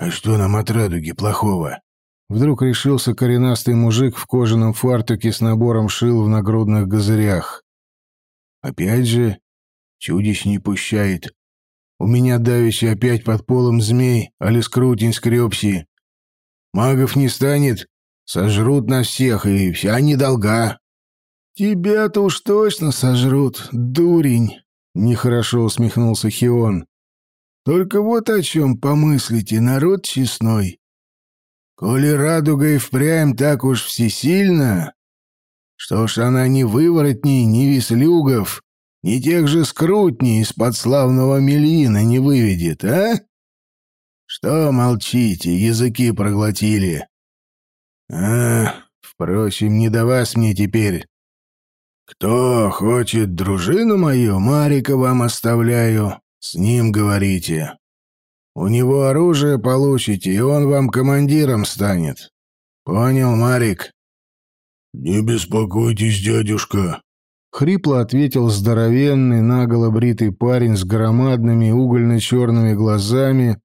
«А что нам от радуги плохого?» Вдруг решился коренастый мужик в кожаном фартуке с набором шил в нагрудных газырях. «Опять же, чудищ не пущает. У меня давеча опять под полом змей, али скрутень скрепси. Магов не станет, сожрут нас всех, и вся недолга». «Тебя-то уж точно сожрут, дурень!» — нехорошо усмехнулся Хион. «Только вот о чем помыслите, народ честной. Коли радуга и впрямь так уж всесильна, что ж она ни выворотней, ни веслюгов, ни тех же скрутней из-под славного Мельина не выведет, а? Что молчите, языки проглотили? А, впрочем, не до вас мне теперь. Кто хочет дружину мою, Марика вам оставляю, с ним говорите. У него оружие получите, и он вам командиром станет. Понял, Марик? «Не беспокойтесь, дядюшка», — хрипло ответил здоровенный, наголо бритый парень с громадными угольно-черными глазами,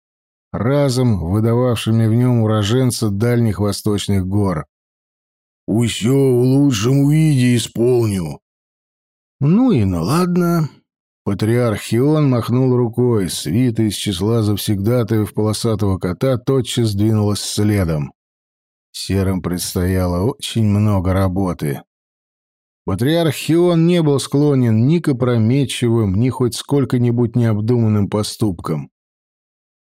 разом выдававшими в нем уроженца дальних восточных гор. «Усё в лучшем виде исполню». «Ну и ну ладно». Патриарх Хион махнул рукой, свита из числа завсегдатаев полосатого кота тотчас двинулась следом. Серым предстояло очень много работы. Патриарх Хион не был склонен ни к опрометчивым, ни хоть сколько-нибудь необдуманным поступкам.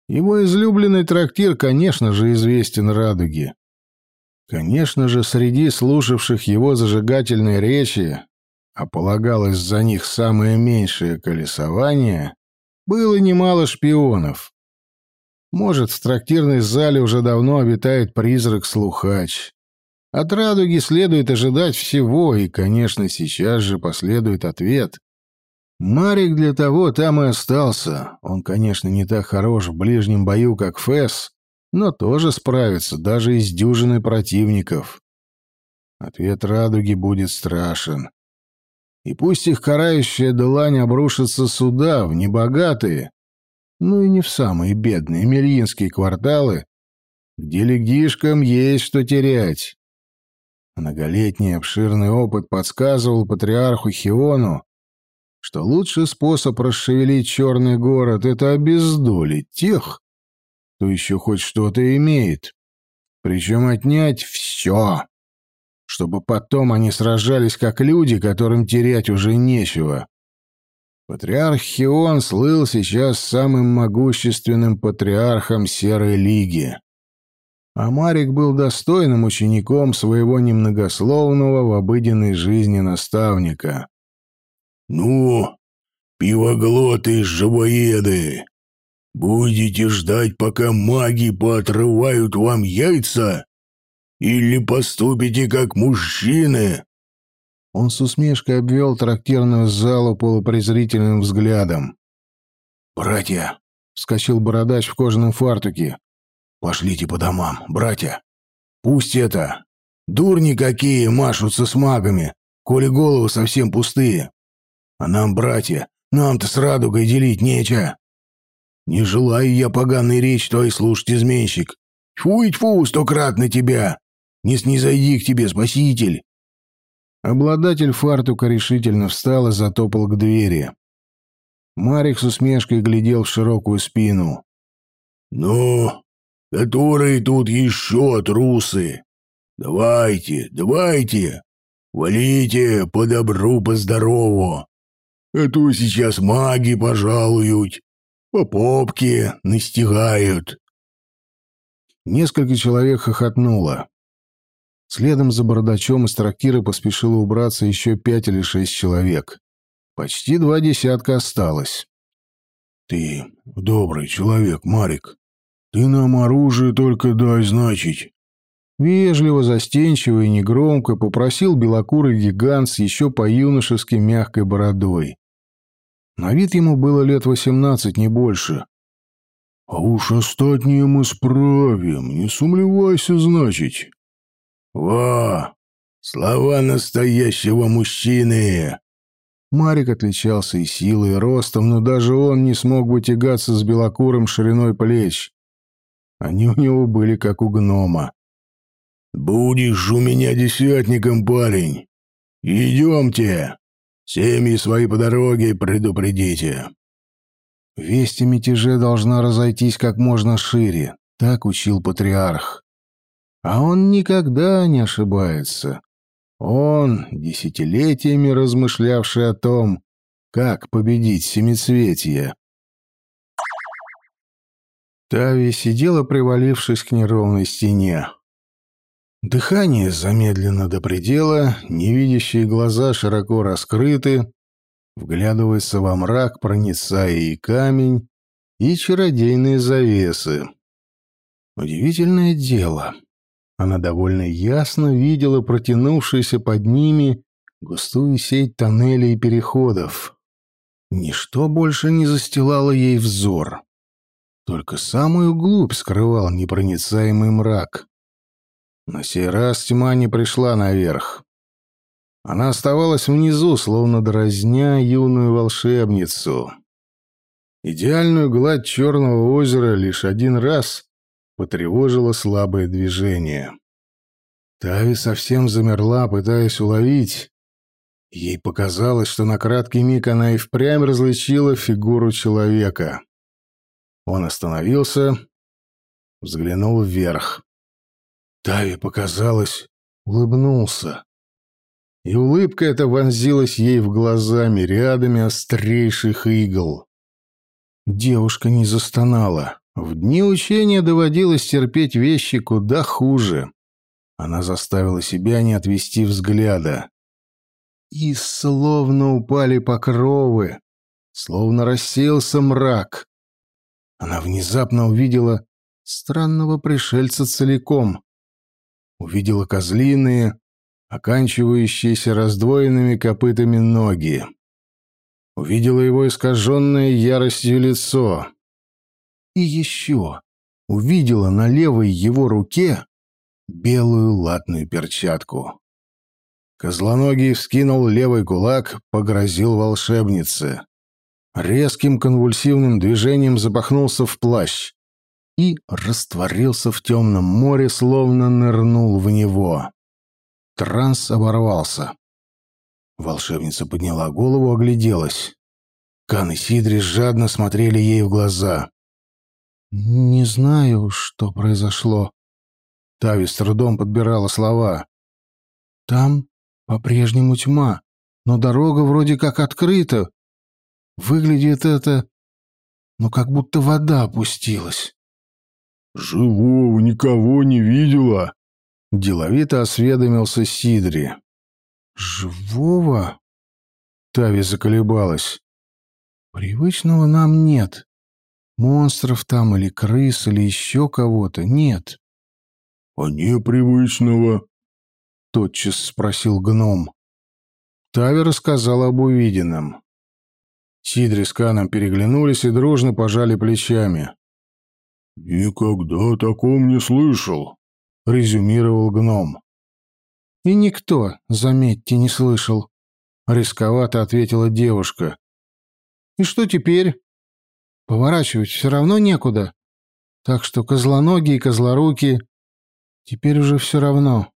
Его излюбленный трактир, конечно же, известен радуге. Конечно же, среди слушавших его зажигательной речи, а полагалось за них самое меньшее колесование, было немало шпионов. Может, в трактирной зале уже давно обитает призрак-слухач. От радуги следует ожидать всего, и, конечно, сейчас же последует ответ. Марик для того там и остался. Он, конечно, не так хорош в ближнем бою, как Фэс, но тоже справится, даже из дюжины противников. Ответ радуги будет страшен. И пусть их карающая длань обрушится сюда, в небогатые, ну и не в самые бедные мельинские кварталы, где легишкам есть что терять. Многолетний обширный опыт подсказывал патриарху Хиону, что лучший способ расшевелить черный город — это обездолить тех, кто еще хоть что-то имеет, причем отнять все, чтобы потом они сражались как люди, которым терять уже нечего. Патриарх Хион слыл сейчас самым могущественным патриархом Серой Лиги. А Марик был достойным учеником своего немногословного в обыденной жизни наставника. «Ну, пивоглоты живоеды, будете ждать, пока маги поотрывают вам яйца? Или поступите как мужчины?» Он с усмешкой обвел трактирную залу полупрезрительным взглядом. «Братья!» — вскочил бородач в кожаном фартуке. «Пошлите по домам, братья! Пусть это! Дурни какие машутся с магами, коли головы совсем пустые! А нам, братья, нам-то с радугой делить нечего! Не желаю я поганой речь твоей слушать, изменщик! Тьфу-тьфу, сто крат на тебя! Не снизойди к тебе, спаситель! Обладатель фартука решительно встал и затопал к двери. Марик с усмешкой глядел в широкую спину. «Ну, которые тут еще трусы? Давайте, давайте, валите по добру, по здорову. А то сейчас маги пожалуют, по попке настигают». Несколько человек хохотнуло. Следом за бородачом из трактира поспешило убраться еще пять или шесть человек. Почти два десятка осталось. «Ты добрый человек, Марик. Ты нам оружие только дай, значить». Вежливо, застенчиво и негромко попросил белокурый гигант с еще по-юношески мягкой бородой. На вид ему было лет восемнадцать, не больше. «А уж остатнее мы справим, не сумлевайся, значить. «Во! Слова настоящего мужчины!» Марик отличался и силой, и ростом, но даже он не смог бы тягаться с белокурым шириной плеч. Они у него были как у гнома. «Будешь у меня десятником, парень. Идемте. Семьи свои по дороге предупредите». Весть о мятеже должна разойтись как можно шире, так учил патриарх. А он никогда не ошибается. Он, десятилетиями размышлявший о том, как победить семицветие. Тави сидела, привалившись к неровной стене. Дыхание замедлено до предела, невидящие глаза широко раскрыты, вглядывается во мрак, проницая и камень, и чародейные завесы. Удивительное дело. Она довольно ясно видела протянувшуюся под ними густую сеть тоннелей и переходов. Ничто больше не застилало ей взор. Только самую глубь скрывал непроницаемый мрак. На сей раз тьма не пришла наверх. Она оставалась внизу, словно дразня юную волшебницу. Идеальную гладь черного озера лишь один раз потревожило слабое движение. Тави совсем замерла, пытаясь уловить. Ей показалось, что на краткий миг она и впрямь различила фигуру человека. Он остановился, взглянул вверх. Тави показалось, улыбнулся. И улыбка эта вонзилась ей в глаза рядами острейших игл. Девушка не застонала. В дни учения доводилось терпеть вещи куда хуже. Она заставила себя не отвести взгляда. И словно упали покровы, словно рассеялся мрак. Она внезапно увидела странного пришельца целиком. Увидела козлиные, оканчивающиеся раздвоенными копытами ноги. Увидела его искаженное яростью лицо. И еще увидела на левой его руке белую латную перчатку. Козлоногий вскинул левый кулак, погрозил волшебнице резким конвульсивным движением запахнулся в плащ и растворился в темном море, словно нырнул в него. Транс оборвался. Волшебница подняла голову, огляделась. Кан и Сидри жадно смотрели ей в глаза. «Не знаю, что произошло». Тави с трудом подбирала слова. «Там по-прежнему тьма, но дорога вроде как открыта. Выглядит это... Ну, как будто вода опустилась. «Живого никого не видела?» Деловито осведомился Сидри. «Живого?» Тави заколебалась. «Привычного нам нет. Монстров там или крыс, или еще кого-то нет». «А непривычного?» Тотчас спросил гном. Тави рассказал об увиденном. Сидри с Каном переглянулись и дружно пожали плечами. «Никогда о таком не слышал», — резюмировал гном. «И никто, заметьте, не слышал», — рисковато ответила девушка. «И что теперь? Поворачивать все равно некуда. Так что козлоноги и козлоруки теперь уже все равно.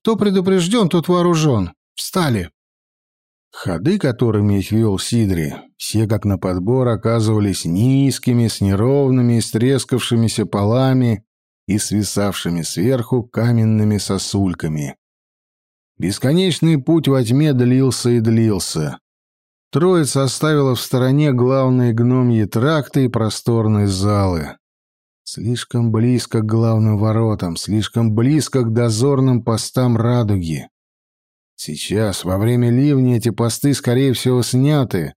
Кто предупрежден, тот вооружен. Встали!» Ходы, которыми их вел Сидри, все как на подбор оказывались низкими, с неровными, истрескавшимися полами и свисавшими сверху каменными сосульками. Бесконечный путь во тьме длился и длился. Троица оставила в стороне главные гномьи тракты и просторные залы. Слишком близко к главным воротам, слишком близко к дозорным постам радуги. Сейчас, во время ливня, эти посты, скорее всего, сняты.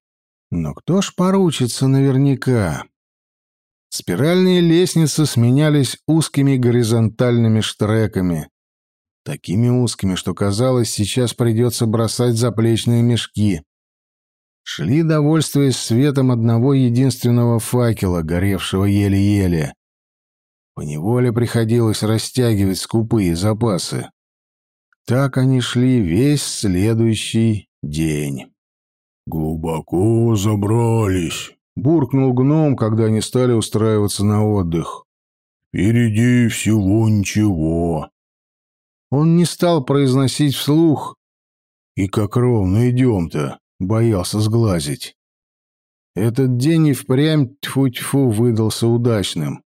Но кто ж поручится наверняка? Спиральные лестницы сменялись узкими горизонтальными штреками. Такими узкими, что казалось, сейчас придется бросать заплечные мешки. Шли, довольствуясь светом одного единственного факела, горевшего еле-еле. Поневоле приходилось растягивать скупые запасы. Так они шли весь следующий день. «Глубоко забрались», — буркнул гном, когда они стали устраиваться на отдых. «Впереди всего ничего». Он не стал произносить вслух. «И как ровно идем-то», — боялся сглазить. Этот день и впрямь тьфу-тьфу выдался удачным.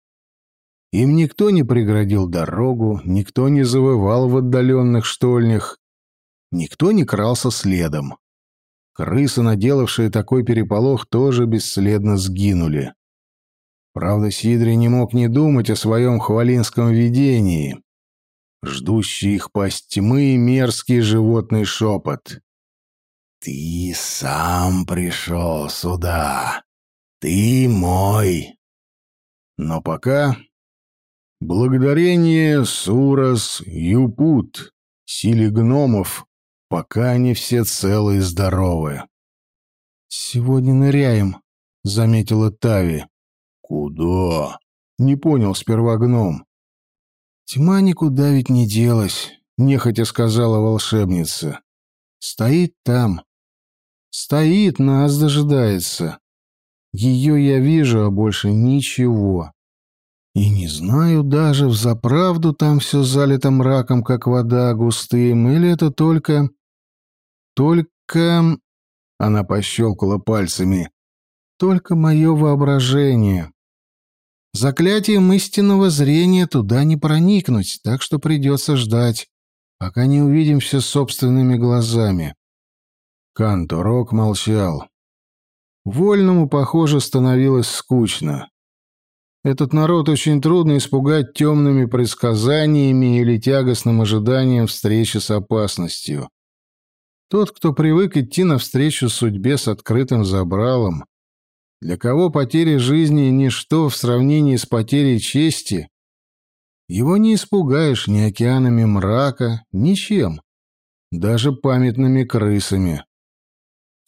Им никто не преградил дорогу, никто не завывал в отдаленных штольнях, никто не крался следом. Крысы, наделавшие такой переполох, тоже бесследно сгинули. Правда, Сидри не мог не думать о своем хвалинском видении. Ждущий их пасть тьмы и мерзкий животный шепот. «Ты сам пришел сюда. Ты мой». Но пока Благодарение Сурас Юпут, силе гномов, пока они все целы и здоровы. «Сегодня ныряем», — заметила Тави. «Куда?» — не понял сперва гном. «Тьма никуда ведь не делась», — нехотя сказала волшебница. «Стоит там. Стоит, нас дожидается. Ее я вижу, а больше ничего. И не знаю даже, взаправду там все залито мраком, как вода густым, или это только... Только... Она пощелкала пальцами. Только мое воображение. Заклятием истинного зрения туда не проникнуть, так что придется ждать, пока не увидим все собственными глазами. Канторок молчал. Вольному, похоже, становилось скучно. Этот народ очень трудно испугать темными предсказаниями или тягостным ожиданием встречи с опасностью. Тот, кто привык идти навстречу судьбе с открытым забралом, для кого потеря жизни — ничто в сравнении с потерей чести, его не испугаешь ни океанами мрака, ничем, даже памятными крысами.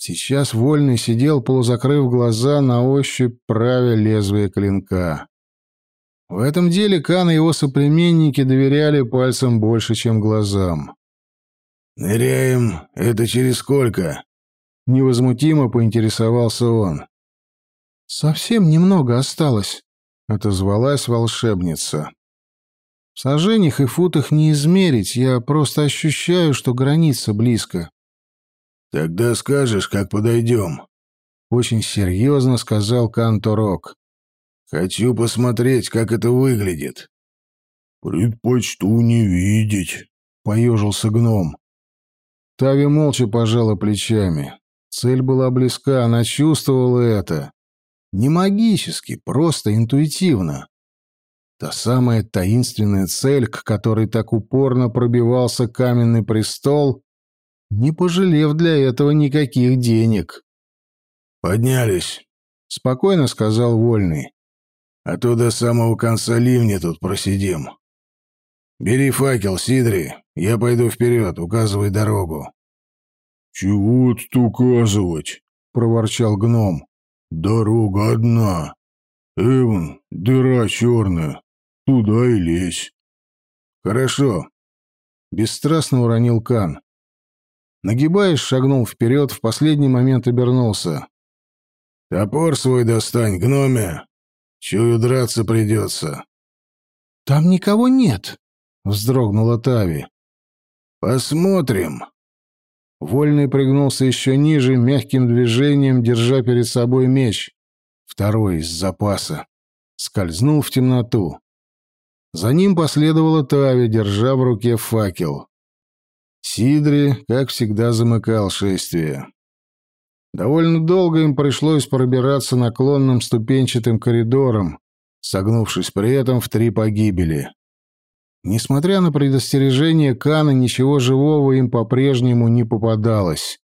Сейчас Вольный сидел, полузакрыв глаза, на ощупь правя лезвие клинка. В этом деле Кан и его соплеменники доверяли пальцам больше, чем глазам. «Ныряем. Это через сколько?» Невозмутимо поинтересовался он. «Совсем немного осталось», — отозвалась волшебница. «В сажениях и футах не измерить, я просто ощущаю, что граница близко». «Тогда скажешь, как подойдем», — очень серьезно сказал Канторок. «Хочу посмотреть, как это выглядит». «Предпочту не видеть», — поежился гном. Тави молча пожала плечами. Цель была близка, она чувствовала это. Не магически, просто интуитивно. Та самая таинственная цель, к которой так упорно пробивался каменный престол, не пожалев для этого никаких денег. «Поднялись», — спокойно сказал Вольный. «А то до самого конца ливня тут просидим. Бери факел, Сидри, я пойду вперед, указывай дорогу». «Чего тут указывать?» — проворчал гном. «Дорога одна. Эван, дыра черная. Туда и лезь». «Хорошо», — бесстрастно уронил Кан. Нагибаясь, шагнул вперед, в последний момент обернулся. «Топор свой достань, гноме! Чую, драться придется». «Там никого нет», — вздрогнула Тави. «Посмотрим». Вольный пригнулся еще ниже, мягким движением, держа перед собой меч. Второй из запаса. Скользнул в темноту. За ним последовала Тави, держа в руке факел. Сидри, как всегда, замыкал шествие. Довольно долго им пришлось пробираться наклонным ступенчатым коридором, согнувшись при этом в три погибели. Несмотря на предостережение Кана, ничего живого им по-прежнему не попадалось.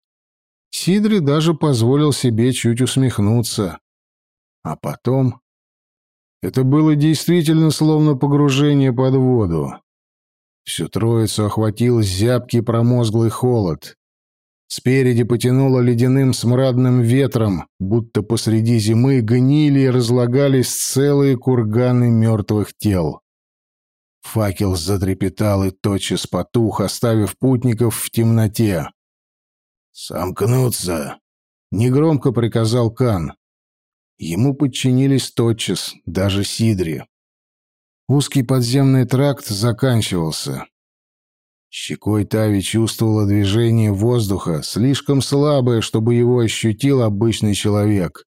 Сидри даже позволил себе чуть усмехнуться. А потом... Это было действительно словно погружение под воду. Всю троицу охватил зябкий промозглый холод. Спереди потянуло ледяным смрадным ветром, будто посреди зимы гнили и разлагались целые курганы мертвых тел. Факел затрепетал и тотчас потух, оставив путников в темноте. «Сомкнуться!» — негромко приказал Кан. Ему подчинились тотчас, даже Сидри. Узкий подземный тракт заканчивался. Щекой Тави чувствовала движение воздуха, слишком слабое, чтобы его ощутил обычный человек.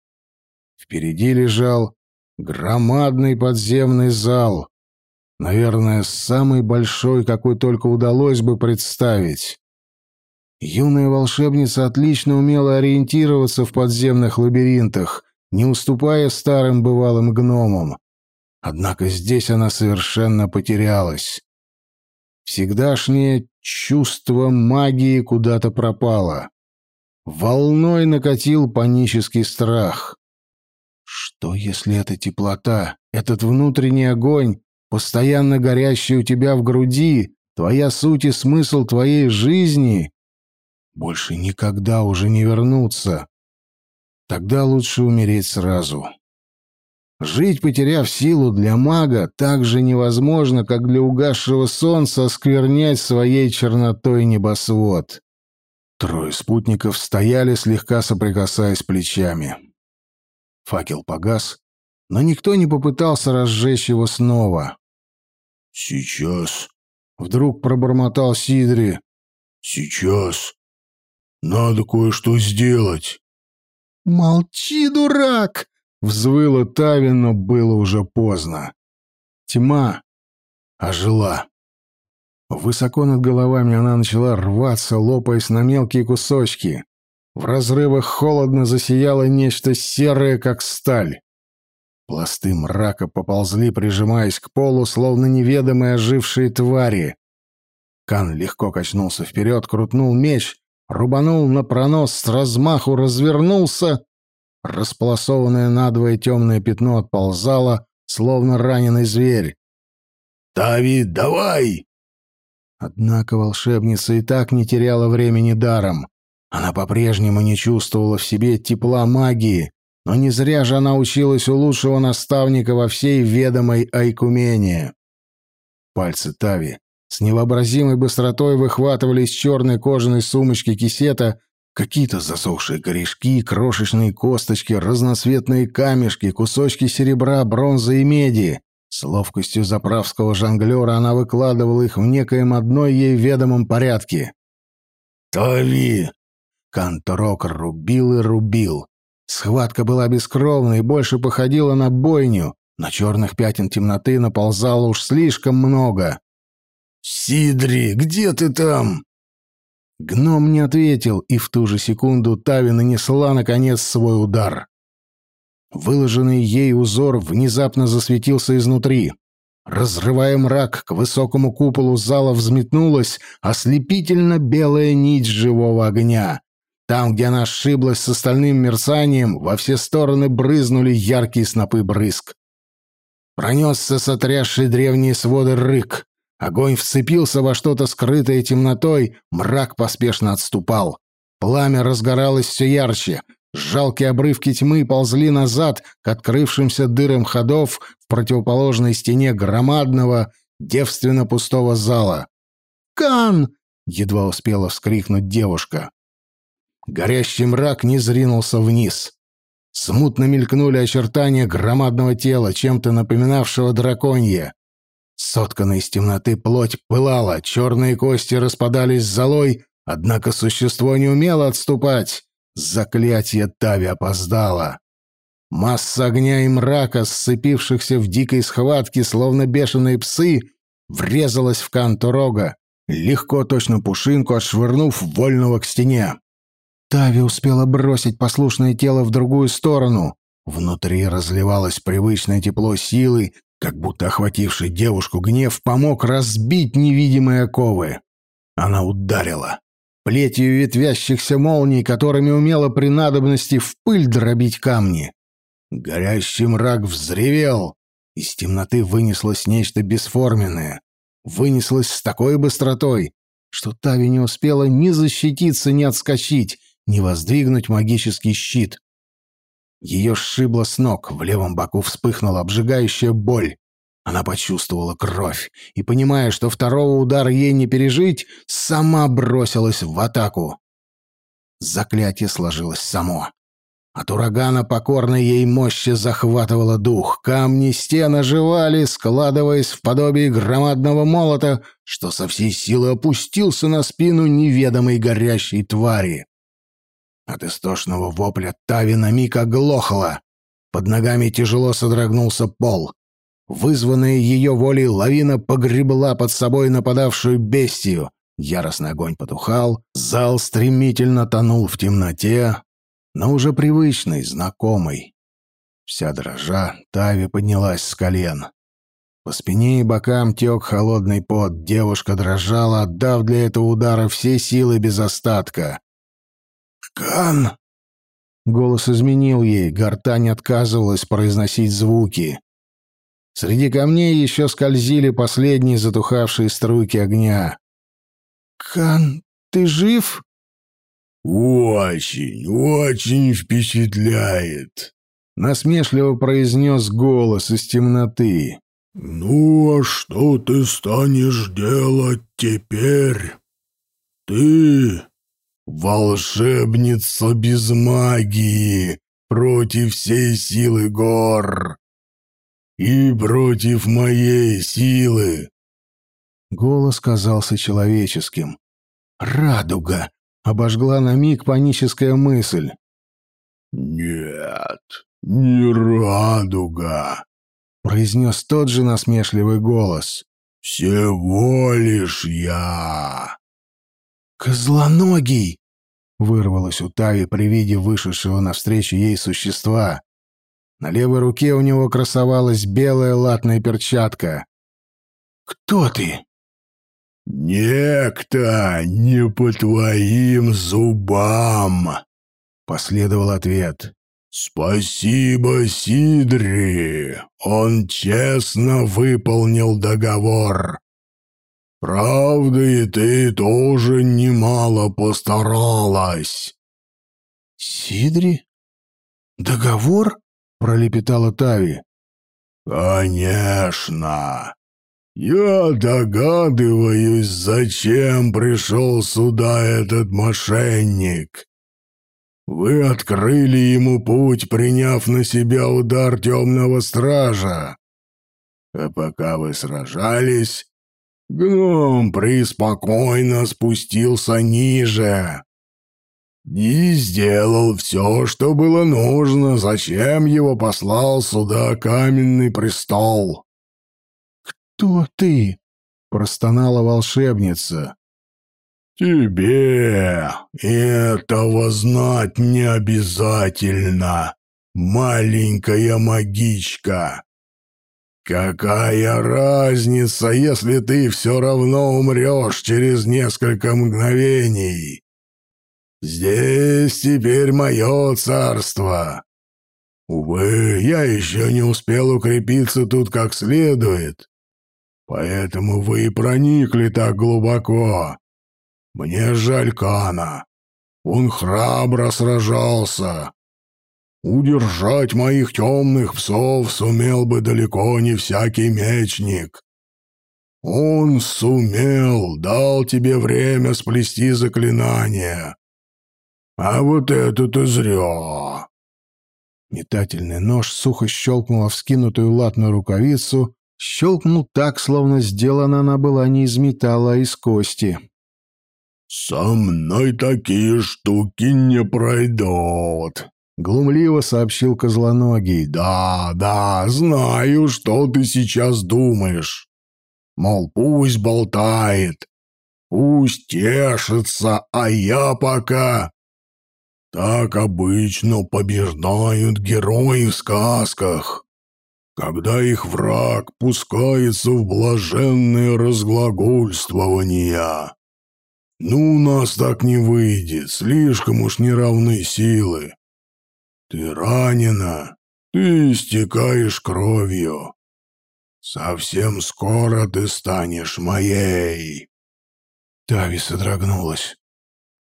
Впереди лежал громадный подземный зал, Наверное, самый большой, какой только удалось бы представить. Юная волшебница отлично умела ориентироваться в подземных лабиринтах, не уступая старым бывалым гномам. Однако здесь она совершенно потерялась. Всегдашнее чувство магии куда-то пропало. Волной накатил панический страх. Что, если эта теплота, этот внутренний огонь, постоянно горящий у тебя в груди, твоя суть и смысл твоей жизни, больше никогда уже не вернутся? Тогда лучше умереть сразу. Жить, потеряв силу для мага, так же невозможно, как для угасшего солнца осквернять своей чернотой небосвод. Трое спутников стояли, слегка соприкасаясь плечами. Факел погас, но никто не попытался разжечь его снова. «Сейчас», — вдруг пробормотал Сидри. «Сейчас. Надо кое-что сделать». «Молчи, дурак!» — взвыла Тави, но было уже поздно. Тьма ожила. Высоко над головами она начала рваться, лопаясь на мелкие кусочки. В разрывах холодно засияло нечто серое, как сталь. Пласты мрака поползли, прижимаясь к полу, словно неведомые ожившие твари. Кан легко качнулся вперед, крутнул меч, рубанул на пронос, с размаху развернулся. Располосованное надвое темное пятно отползало, словно раненый зверь. «Тави, давай!» Однако волшебница и так не теряла времени даром. Она по-прежнему не чувствовала в себе тепла магии, но не зря же она училась у лучшего наставника во всей ведомой Айкумене. Пальцы Тави с невообразимой быстротой выхватывали из черной кожаной сумочки кисета какие-то засохшие корешки, крошечные косточки, разноцветные камешки, кусочки серебра, бронзы и меди. С ловкостью заправского жонглера она выкладывала их в некоем одной ей ведомом порядке. «Тави!» Канторок рубил и рубил. Схватка была бескровной и больше походила на бойню. На черных пятен темноты наползало уж слишком много. «Сидри, где ты там?» Гном не ответил, и в ту же секунду Тави нанесла, наконец, свой удар. Выложенный ей узор внезапно засветился изнутри. Разрывая мрак, к высокому куполу зала взметнулась ослепительно белая нить живого огня. Там, где она сшиблась с остальным мерцанием, во все стороны брызнули яркие снопы брызг. Пронесся сотрясший древние своды рык. Огонь вцепился во что-то скрытое темнотой, мрак поспешно отступал. Пламя разгоралось все ярче. Жалкие обрывки тьмы ползли назад к открывшимся дырам ходов в противоположной стене громадного, девственно пустого зала. «Кан!» — едва успела вскрикнуть девушка. Горящий мрак не зринулся вниз. Смутно мелькнули очертания громадного тела, чем-то напоминавшего драконье. Сотканная из темноты плоть пылала, черные кости распадались золой, однако существо не умело отступать. Заклятие Тави опоздало. Масса огня и мрака, сцепившихся в дикой схватке, словно бешеные псы, врезалась в канту рога, легко точно пушинку отшвырнув вольного к стене. Тави успела бросить послушное тело в другую сторону. Внутри разливалось привычное тепло силы, как будто охвативший девушку гнев помог разбить невидимые оковы. Она ударила. Плетью ветвящихся молний, которыми умела при надобности в пыль дробить камни. Горящий мрак взревел. Из темноты вынеслось нечто бесформенное. Вынеслось с такой быстротой, что Тави не успела ни защититься, ни отскочить, не воздвигнуть магический щит. Ее сшибло с ног, в левом боку вспыхнула обжигающая боль. Она почувствовала кровь и, понимая, что второго удара ей не пережить, сама бросилась в атаку. Заклятие сложилось само. От урагана покорной ей мощи захватывало дух. Камни стен оживали, складываясь в подобие громадного молота, что со всей силы опустился на спину неведомой горящей твари. От истошного вопля Тави на миг оглохла. Под ногами тяжело содрогнулся пол. Вызванная ее волей лавина погребла под собой нападавшую бестию. Яростный огонь потухал, зал стремительно тонул в темноте, но уже привычный, знакомый. Вся дрожа, Тави поднялась с колен. По спине и бокам тек холодный пот, девушка дрожала, отдав для этого удара все силы без остатка. «Кан!» Голос изменил ей, гортань отказывалась произносить звуки. Среди камней еще скользили последние затухавшие струйки огня. «Кан, ты жив?» «Очень, очень впечатляет», — насмешливо произнес голос из темноты. «Ну, а что ты станешь делать теперь? Ты волшебница без магии против всей силы гор и против моей силы. Голос казался человеческим. «Радуга!» — обожгла на миг паническая мысль. «Нет, не радуга!» — произнес тот же насмешливый голос. «Всего лишь я!» «Козлоногий!» — вырвалось у Тави при виде вышедшего навстречу ей существа. На левой руке у него красовалась белая латная перчатка. «Кто ты?» «Некто не по твоим зубам», — последовал ответ. «Спасибо, Сидри. Он честно выполнил договор. Правда, и ты тоже немало постаралась». «Сидри? Договор?» — пролепетала Тави. «Конечно. Я догадываюсь, зачем пришел сюда этот мошенник. Вы открыли ему путь, приняв на себя удар темного стража. А пока вы сражались, гном приспокойно спустился ниже и сделал все, что было нужно, зачем его послал сюда каменный престол. «Кто ты?» — простонала волшебница. «Тебе этого знать не обязательно, маленькая магичка. Какая разница, если ты все равно умрешь через несколько мгновений? Здесь теперь мое царство. Увы, я еще не успел укрепиться тут как следует, поэтому вы и проникли так глубоко». Мне жаль Кана. Он храбро сражался. Удержать моих темных псов сумел бы далеко не всякий мечник. Он сумел, дал тебе время сплести заклинание. А вот это ты зря. Метательный нож сухо щелкнул в скинутую латную рукавицу, щелкнул так, словно сделана она была не из металла, а из кости. «Со мной такие штуки не пройдут», — глумливо сообщил Козлоногий. «Да, да, знаю, что ты сейчас думаешь. Мол, пусть болтает, пусть тешится, а я пока...» Так обычно побеждают герои в сказках, когда их враг пускается в блаженные разглагольствования. «Ну, у нас так не выйдет, слишком уж неравны силы. Ты ранена, ты истекаешь кровью. Совсем скоро ты станешь моей». Тави содрогнулась.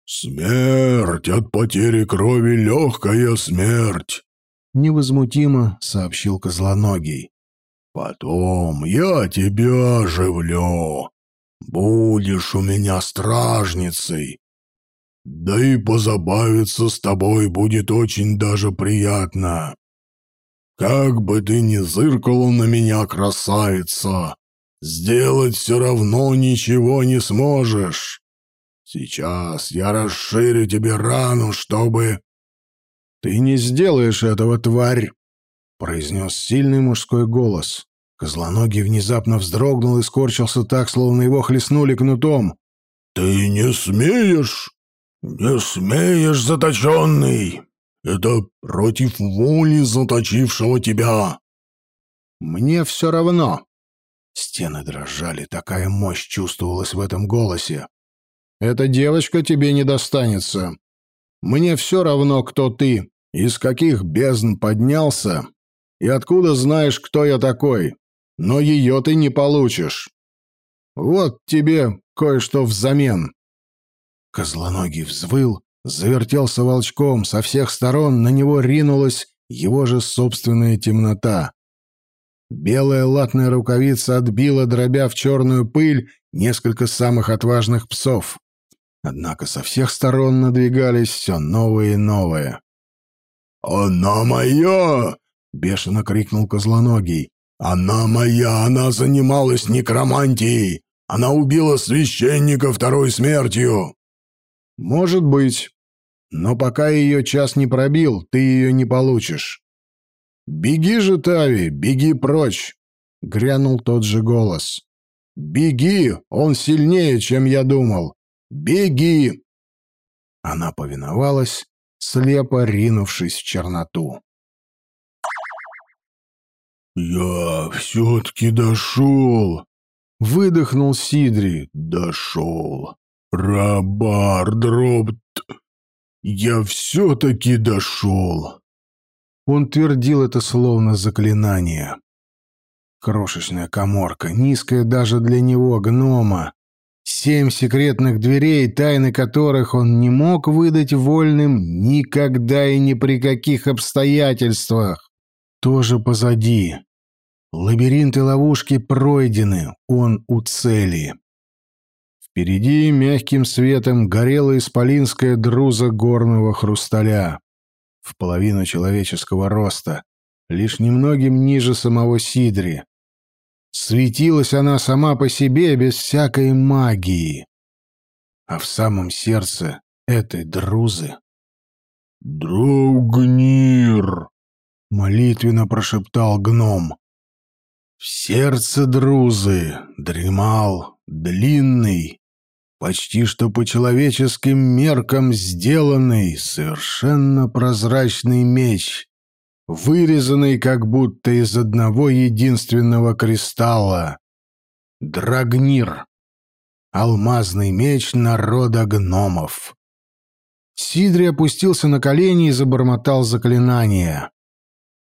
«Смерть от потери крови — легкая смерть», — невозмутимо сообщил Козлоногий. «Потом я тебя оживлю. Будешь у меня стражницей. Да и позабавиться с тобой будет очень даже приятно. Как бы ты ни зыркала на меня, красавица, сделать все равно ничего не сможешь. Сейчас я расширю тебе рану, чтобы...» «Ты не сделаешь этого, тварь!» — произнес сильный мужской голос. Козлоногий внезапно вздрогнул и скорчился так, словно его хлестнули кнутом. «Ты не смеешь? Не смеешь, заточенный! Это против воли заточившего тебя!» «Мне все равно!» Стены дрожали, такая мощь чувствовалась в этом голосе. «Эта девочка тебе не достанется. Мне все равно, кто ты, из каких бездн поднялся и откуда знаешь, кто я такой но ее ты не получишь. Вот тебе кое-что взамен». Козлоногий взвыл, завертелся волчком, со всех сторон на него ринулась его же собственная темнота. Белая латная рукавица отбила, дробя в черную пыль, несколько самых отважных псов. Однако со всех сторон надвигались все новые и новые. «Она моя!» — бешено крикнул Козлоногий. «Она моя, она занималась некромантией. Она убила священника второй смертью». «Может быть. Но пока ее час не пробил, ты ее не получишь». «Беги же, Тави, беги прочь!» — грянул тот же голос. «Беги! Он сильнее, чем я думал! Беги!» Она повиновалась, слепо ринувшись в черноту. «Я все-таки дошел!» — выдохнул Сидри. «Дошел! Рабар, дробт! Я все-таки дошел!» Он твердил это словно заклинание. Крошечная коморка, низкая даже для него, гнома. Семь секретных дверей, тайны которых он не мог выдать вольным никогда и ни при каких обстоятельствах тоже позади. Лабиринты ловушки пройдены, он у цели. Впереди мягким светом горела исполинская друза горного хрусталя. В половину человеческого роста, лишь немногим ниже самого Сидри. Светилась она сама по себе, без всякой магии. А в самом сердце этой друзы... «Драугнир!» молитвенно прошептал гном. В сердце друзы дремал длинный, почти что по человеческим меркам сделанный, совершенно прозрачный меч, вырезанный как будто из одного единственного кристалла. Драгнир. Алмазный меч народа гномов. Сидри опустился на колени и забормотал заклинание.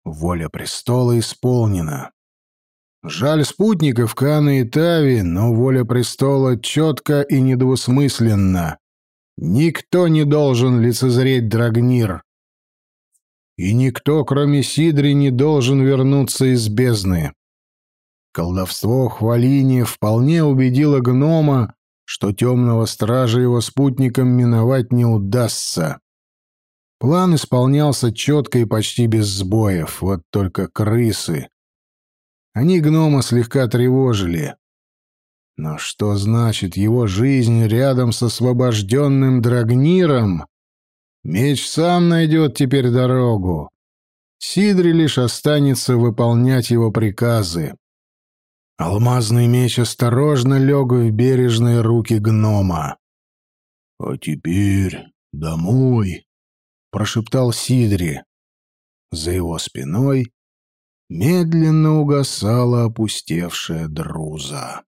Воля престола исполнена. Жаль спутников Кана и Тави, но воля престола четко и недвусмысленна. Никто не должен лицезреть Драгнир. И никто, кроме Сидри, не должен вернуться из бездны. Колдовство Хвалини вполне убедило гнома, что темного стража его спутникам миновать не удастся. План исполнялся четко и почти без сбоев, вот только крысы. Они гнома слегка тревожили. Но что значит его жизнь рядом с освобожденным Драгниром? Меч сам найдет теперь дорогу. Сидри лишь останется выполнять его приказы. Алмазный меч осторожно лег в бережные руки гнома. «А теперь домой», прошептал Сидри. За его спиной медленно угасала опустевшая друза.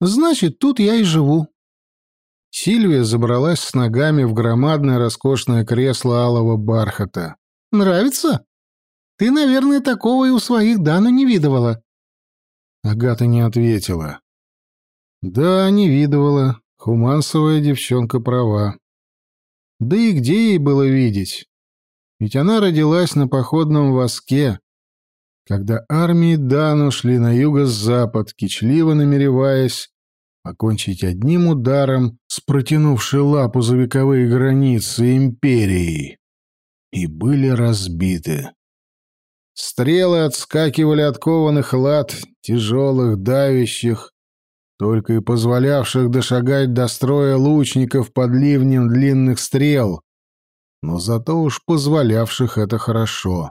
«Значит, тут я и живу». Сильвия забралась с ногами в громадное роскошное кресло алого бархата. «Нравится? Ты, наверное, такого и у своих Дану не видывала». Агата не ответила. «Да, не видывала. Хумансовая девчонка права. Да и где ей было видеть? Ведь она родилась на походном воске, когда армии Дану шли на юго-запад, кичливо намереваясь покончить одним ударом с протянувшей лапу за вековые границы империи, и были разбиты. Стрелы отскакивали от кованых лад, тяжелых, давящих, только и позволявших дошагать до строя лучников под ливнем длинных стрел, но зато уж позволявших это хорошо.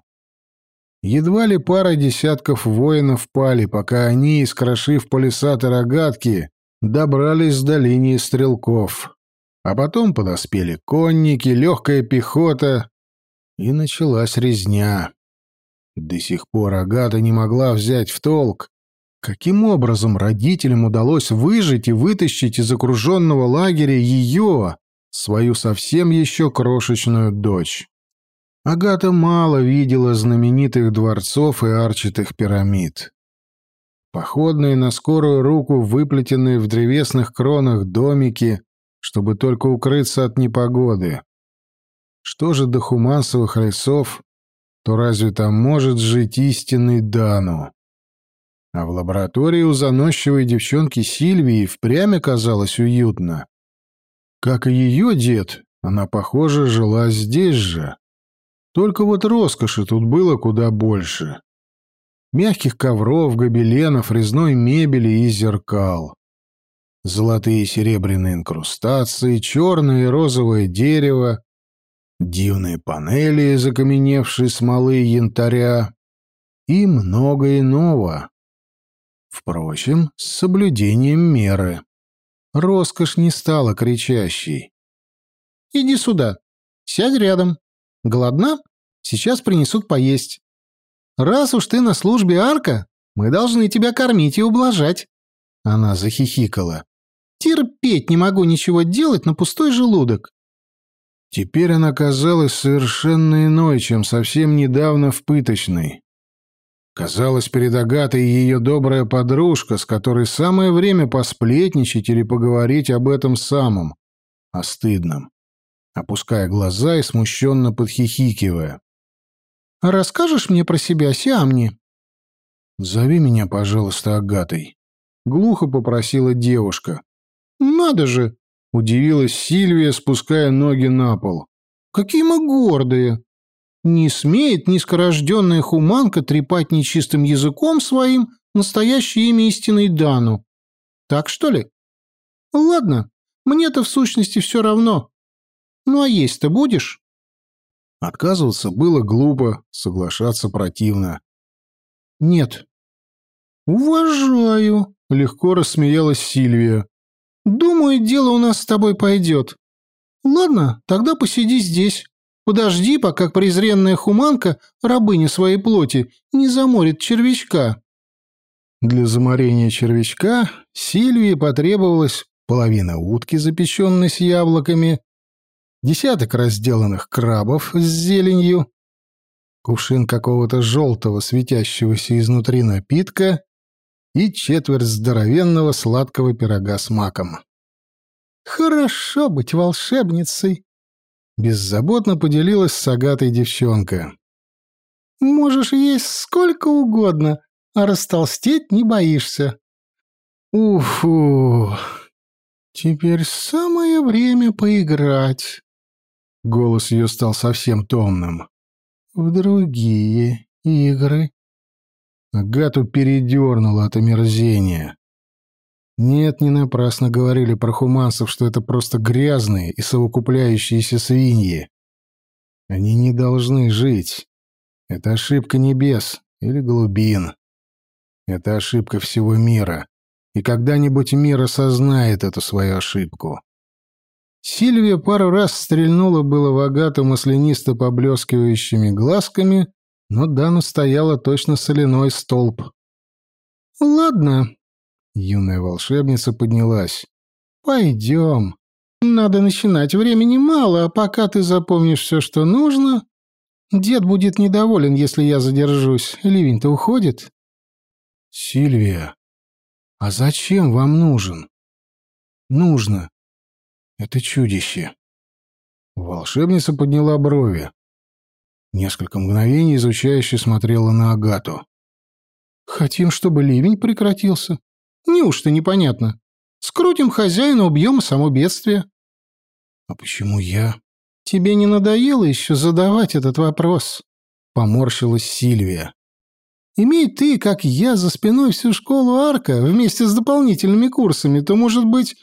Едва ли пара десятков воинов пали, пока они, искрошив палисад и рогатки, добрались до линии стрелков. А потом подоспели конники, легкая пехота, и началась резня. До сих пор Агата не могла взять в толк, каким образом родителям удалось выжить и вытащить из окруженного лагеря ее, свою совсем еще крошечную дочь. Агата мало видела знаменитых дворцов и арчатых пирамид. Походные на скорую руку, выплетенные в древесных кронах домики, чтобы только укрыться от непогоды. Что же до хумансовых лесов, то разве там может жить истинный Дану? А в лаборатории у заносчивой девчонки Сильвии впрямь оказалось уютно. Как и ее дед, она, похоже, жила здесь же. Только вот роскоши тут было куда больше. Мягких ковров, гобеленов, резной мебели и зеркал. Золотые и серебряные инкрустации, черное и розовое дерево, дивные панели из окаменевшей смолы и янтаря и много иного. Впрочем, с соблюдением меры. Роскошь не стала кричащей. «Иди сюда. Сядь рядом. Голодна? Сейчас принесут поесть. Раз уж ты на службе арка, мы должны тебя кормить и ублажать». Она захихикала. «Терпеть не могу ничего делать на пустой желудок». Теперь она казалась совершенно иной, чем совсем недавно в пыточной. Казалось, перед Агатой ее добрая подружка, с которой самое время посплетничать или поговорить об этом самом, о стыдном, опуская глаза и смущенно подхихикивая. «Расскажешь мне про себя, Сиамни?» «Зови меня, пожалуйста, Агатой», — глухо попросила девушка. «Надо же!» — удивилась Сильвия, спуская ноги на пол. «Какие мы гордые! Не смеет низкорожденная хуманка трепать нечистым языком своим настоящее имя истинной Дану. Так что ли? Ладно, мне-то в сущности все равно. Ну а есть-то будешь? Отказываться было глупо, соглашаться противно. Нет. Уважаю, легко рассмеялась Сильвия. Думаю, дело у нас с тобой пойдет. Ладно, тогда посиди здесь. Подожди, пока презренная хуманка, рабыня своей плоти, не заморит червячка». Для заморения червячка Сильвии потребовалась половина утки, запеченной с яблоками, десяток разделанных крабов с зеленью, кувшин какого-то желтого светящегося изнутри напитка и четверть здоровенного сладкого пирога с маком. «Хорошо быть волшебницей», Беззаботно поделилась с Агатой девчонка. «Можешь есть сколько угодно, а растолстеть не боишься». «Уфу! Теперь самое время поиграть». Голос ее стал совсем томным. «В другие игры». Агату передернуло от омерзения. Нет, не напрасно говорили про хуманцев, что это просто грязные и совокупляющиеся свиньи. Они не должны жить. Это ошибка небес или глубин. Это ошибка всего мира. И когда-нибудь мир осознает эту свою ошибку. Сильвия пару раз стрельнула было в Агату маслянисто поблескивающими глазками, но Дана стояла точно соляной столб. «Ладно», Юная волшебница поднялась. «Пойдем. Надо начинать. Времени мало, а пока ты запомнишь все, что нужно... Дед будет недоволен, если я задержусь. Ливень-то уходит». «Сильвия, а зачем вам нужен?» «Нужно. Это чудище». Волшебница подняла брови. Несколько мгновений изучающе смотрела на Агату. «Хотим, чтобы ливень прекратился. Неужто непонятно? Скрутим хозяина, убьем само бедствие. А почему я? Тебе не надоело еще задавать этот вопрос? Поморщилась Сильвия. Имей ты, как я, за спиной всю школу Арка вместе с дополнительными курсами, то, может быть...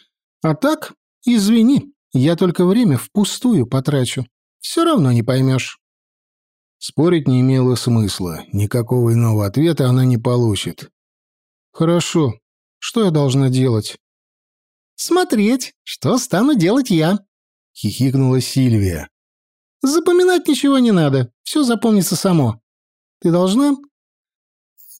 А так, извини, я только время впустую потрачу. Все равно не поймешь». Спорить не имело смысла. Никакого иного ответа она не получит. «Хорошо. Что я должна делать?» «Смотреть, что стану делать я», — хихикнула Сильвия. «Запоминать ничего не надо. Все запомнится само. Ты должна...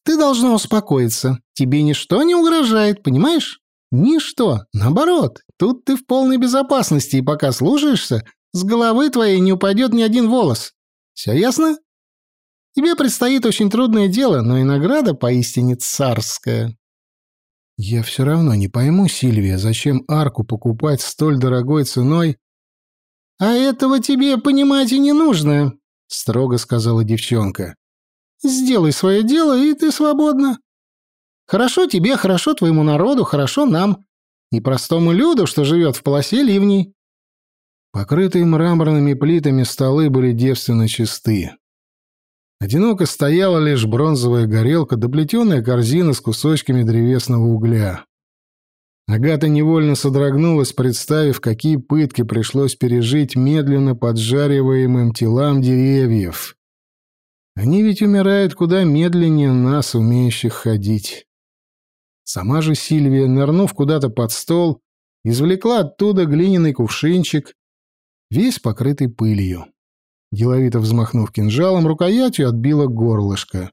Ты должна успокоиться. Тебе ничто не угрожает, понимаешь? Ничто. Наоборот, тут ты в полной безопасности, и пока слушаешься, с головы твоей не упадет ни один волос. Все ясно? Тебе предстоит очень трудное дело, но и награда поистине царская. Я все равно не пойму, Сильвия, зачем арку покупать столь дорогой ценой? А этого тебе понимать и не нужно, строго сказала девчонка. Сделай свое дело, и ты свободна. Хорошо тебе, хорошо твоему народу, хорошо нам. И простому люду, что живет в полосе ливней. Покрытые мраморными плитами столы были девственно чисты. Одиноко стояла лишь бронзовая горелка, доплетенная корзина с кусочками древесного угля. Агата невольно содрогнулась, представив, какие пытки пришлось пережить медленно поджариваемым телам деревьев. Они ведь умирают куда медленнее нас, умеющих ходить. Сама же Сильвия, нырнув куда-то под стол, извлекла оттуда глиняный кувшинчик, весь покрытый пылью. Деловито взмахнув кинжалом, рукоятью отбила горлышко.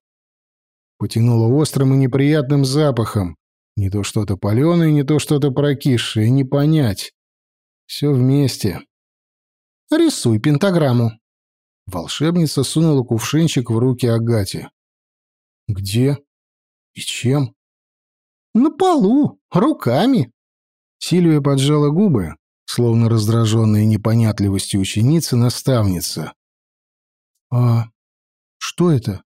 Потянула острым и неприятным запахом. Не то что-то паленое, не то что-то прокисшее, не понять. Все вместе. «Рисуй пентаграмму», Волшебница сунула кувшинчик в руки Агате. «Где? И чем?» «На полу, руками». Сильвия поджала губы, словно раздраженная непонятливостью ученицы-наставница. «А что это?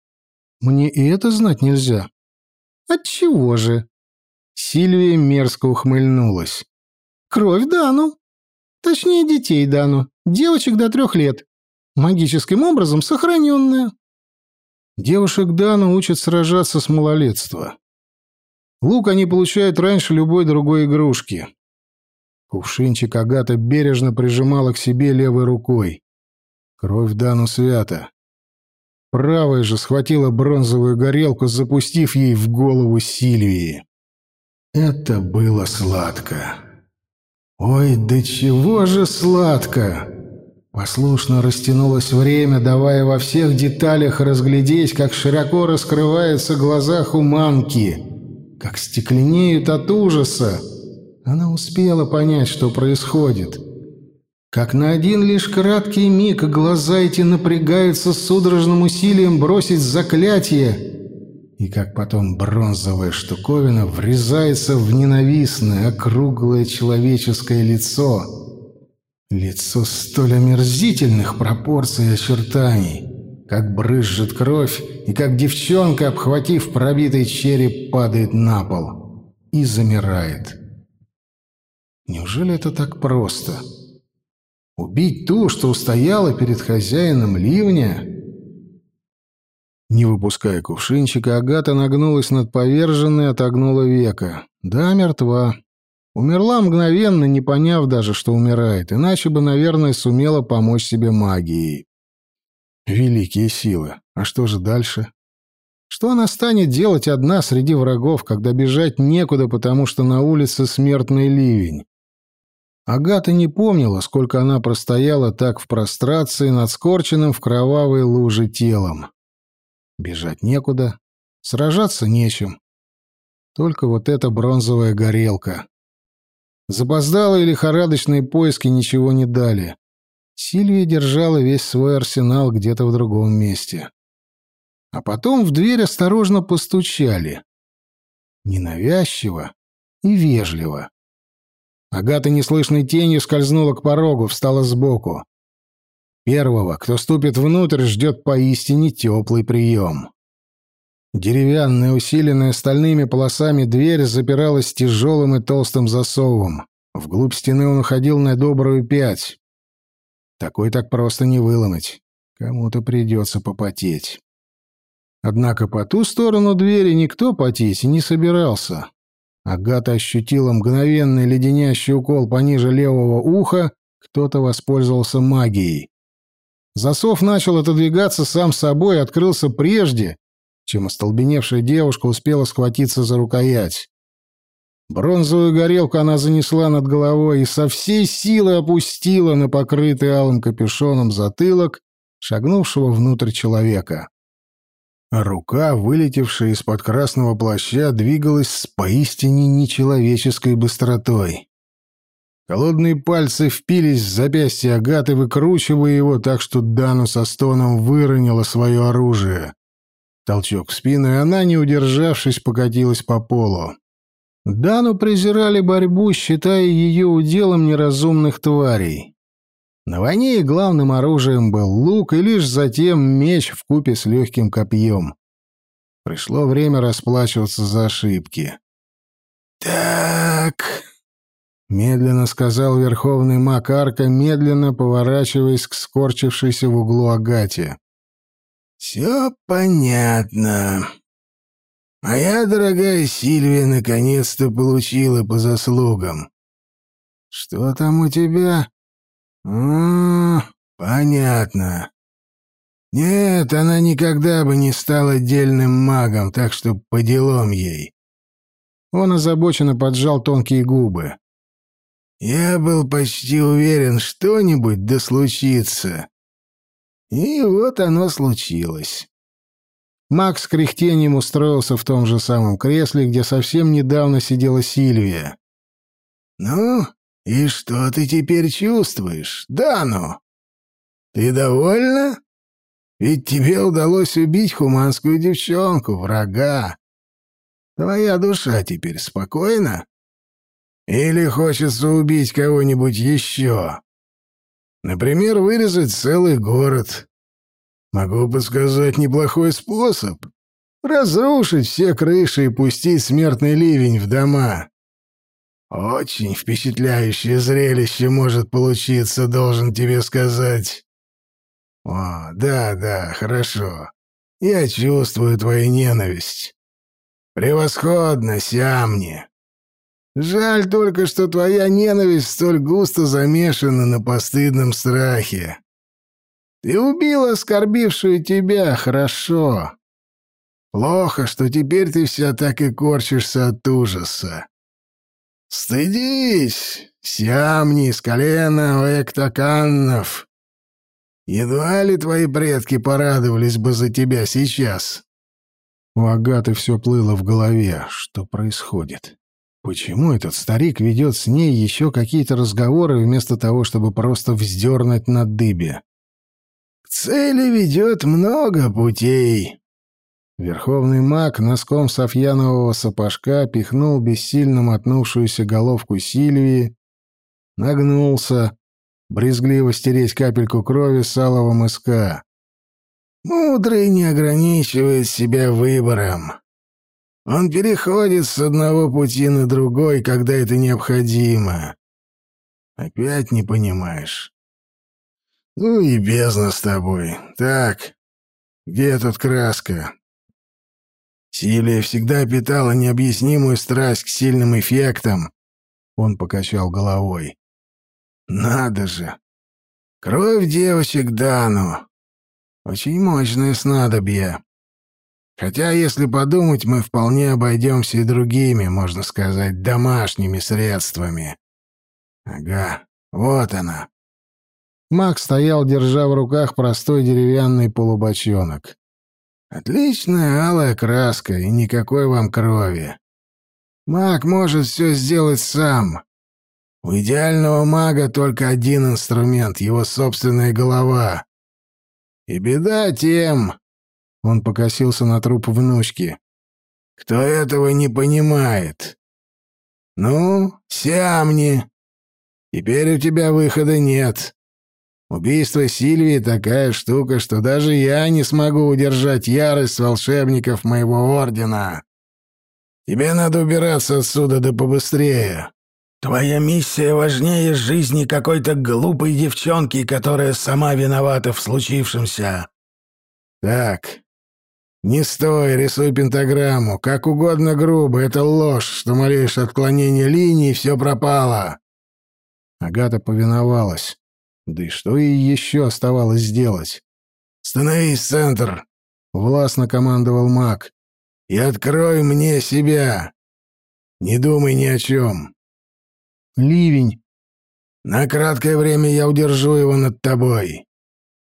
Мне и это знать нельзя». «Отчего же?» Сильвия мерзко ухмыльнулась. «Кровь Дану. Точнее, детей Дану. Девочек до трех лет магическим образом сохраненная. Девушек Дану учат сражаться с малолетства. Лук они получают раньше любой другой игрушки. Кувшинчик Агата бережно прижимала к себе левой рукой. Кровь Дану свята. Правая же схватила бронзовую горелку, запустив ей в голову Сильвии. Это было сладко. Ой, да чего же сладко! Послушно растянулось время, давая во всех деталях разглядеть, как широко раскрываются глаза Хуманки, как стекленеют от ужаса. Она успела понять, что происходит. Как на один лишь краткий миг глаза эти напрягаются судорожным усилием бросить заклятие, и как потом бронзовая штуковина врезается в ненавистное округлое человеческое лицо — Лицо столь омерзительных пропорций и очертаний, как брызжет кровь, и как девчонка, обхватив пробитый череп, падает на пол и замирает. Неужели это так просто? Убить ту, что устояла перед хозяином ливня? Не выпуская кувшинчика, Агата нагнулась над поверженной и отогнула века. Да, мертва. Умерла мгновенно, не поняв даже, что умирает, иначе бы, наверное, сумела помочь себе магией. Великие силы. А что же дальше? Что она станет делать одна среди врагов, когда бежать некуда, потому что на улице смертный ливень? Агата не помнила, сколько она простояла так в прострации над скорченным в кровавой луже телом. Бежать некуда, сражаться нечем. Только вот эта бронзовая горелка. Запоздалые лихорадочные поиски ничего не дали. Сильвия держала весь свой арсенал где-то в другом месте. А потом в дверь осторожно постучали. Ненавязчиво и вежливо. Агата неслышной тенью скользнула к порогу, встала сбоку. Первого, кто ступит внутрь, ждет поистине теплый прием. Деревянная, усиленная стальными полосами дверь запиралась тяжелым и толстым засовом. Вглубь стены он уходил на добрую пять. Такой так просто не выломать. Кому-то придется попотеть. Однако по ту сторону двери никто потеть не собирался. Агата ощутила мгновенный леденящий укол пониже левого уха, кто-то воспользовался магией. Засов начал отодвигаться сам собой и открылся прежде, чем остолбеневшая девушка успела схватиться за рукоять. Бронзовую горелку она занесла над головой и со всей силы опустила на покрытый алым капюшоном затылок шагнувшего внутрь человека. Рука, вылетевшая из-под красного плаща, двигалась с поистине нечеловеческой быстротой. Холодные пальцы впились в запястье Агаты, выкручивая его так, что Дану со стоном выронила свое оружие. Толчок в спину, и она, не удержавшись, покатилась по полу. Дану презирали борьбу, считая ее уделом неразумных тварей. На войне главным оружием был лук, и лишь затем меч в купе с легким копьем. Пришло время расплачиваться за ошибки. «Так...» — медленно сказал верховный маг Арка, медленно поворачиваясь к скорчившейся в углу Агате. «Все понятно. Моя дорогая Сильвия наконец-то получила по заслугам. Что там у тебя?» «А, понятно. Нет, она никогда бы не стала отдельным магом, так что по делам ей». Он озабоченно поджал тонкие губы. «Я был почти уверен, что-нибудь да случится. И вот оно случилось». Макс кряхтением устроился в том же самом кресле, где совсем недавно сидела Сильвия. «Ну, «И что ты теперь чувствуешь, Дану? Ты довольна? Ведь тебе удалось убить хуманскую девчонку, врага. Твоя душа теперь спокойна? Или хочется убить кого-нибудь еще? Например, вырезать целый город. Могу подсказать неплохой способ. Разрушить все крыши и пустить смертный ливень в дома. Очень впечатляющее зрелище может получиться, должен тебе сказать. О, да, да, хорошо. Я чувствую твою ненависть. Превосходно, Сиамни. Жаль только, что твоя ненависть столь густо замешана на постыдном страхе. Ты убила оскорбившую тебя, хорошо. Плохо, что теперь ты вся так и корчишься от ужаса. «Стыдись, сямни с колена эктоканнов! Едва ли твои предки порадовались бы за тебя сейчас?» У Агаты все плыло в голове. Что происходит? Почему этот старик ведет с ней еще какие-то разговоры вместо того, чтобы просто вздернуть на дыбе? «К цели ведет много путей», Верховный маг носком софьянового сапожка пихнул бессильно мотнувшуюся головку Сильвии, нагнулся, брезгливо стереть капельку крови с алого мыска. «Мудрый не ограничивает себя выбором. Он переходит с одного пути на другой, когда это необходимо. Опять не понимаешь. Ну и бездна с тобой. Так, где тут краска?» Силия всегда питала необъяснимую страсть к сильным эффектам. Он покачал головой. Надо же. Кровь девочек Дану. Очень мощное снадобье. Хотя, если подумать, мы вполне обойдемся и другими, можно сказать, домашними средствами. Ага, вот она. Мак стоял, держа в руках простой деревянный полубочонок. Отличная алая краска и никакой вам крови. Маг может все сделать сам. У идеального мага только один инструмент — его собственная голова. И беда тем... Он покосился на труп внучки. Кто этого не понимает? Ну, сямни. Теперь у тебя выхода нет. Убийство Сильвии такая штука, что даже я не смогу удержать ярость волшебников моего ордена. Тебе надо убираться отсюда да побыстрее. Твоя миссия важнее жизни какой-то глупой девчонки, которая сама виновата в случившемся. Так, не стой, рисуй пентаграмму, как угодно грубо, это ложь, что малейшее отклонение линии, все пропало. Агата повиновалась. Да и что ей еще оставалось сделать? «Становись, центр!» — властно командовал маг. «И открой мне себя! Не думай ни о чем!» «Ливень!» «На краткое время я удержу его над тобой.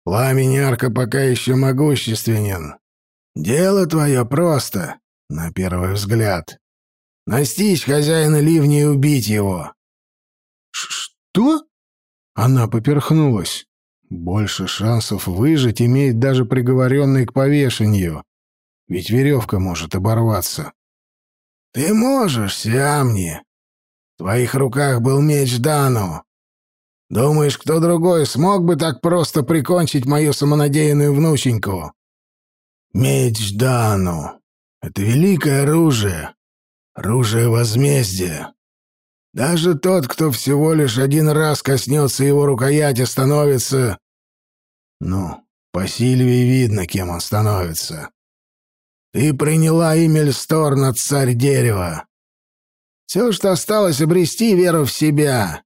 Пламень арка пока еще могущественен. Дело твое просто, на первый взгляд. Настичь хозяина ливня и убить его. «Что?» Она поперхнулась. Больше шансов выжить имеет даже приговоренный к повешению. Ведь веревка может оборваться. «Ты можешь, Сиамни. В твоих руках был меч Дану. Думаешь, кто другой смог бы так просто прикончить мою самонадеянную внученьку? Меч Дану — это великое оружие, оружие возмездия. Даже тот, кто всего лишь один раз коснется его рукояти, становится... Ну, по Сильвии видно, кем он становится. Ты приняла имя Льсторна, царь дерева. Все, что осталось, обрести веру в себя.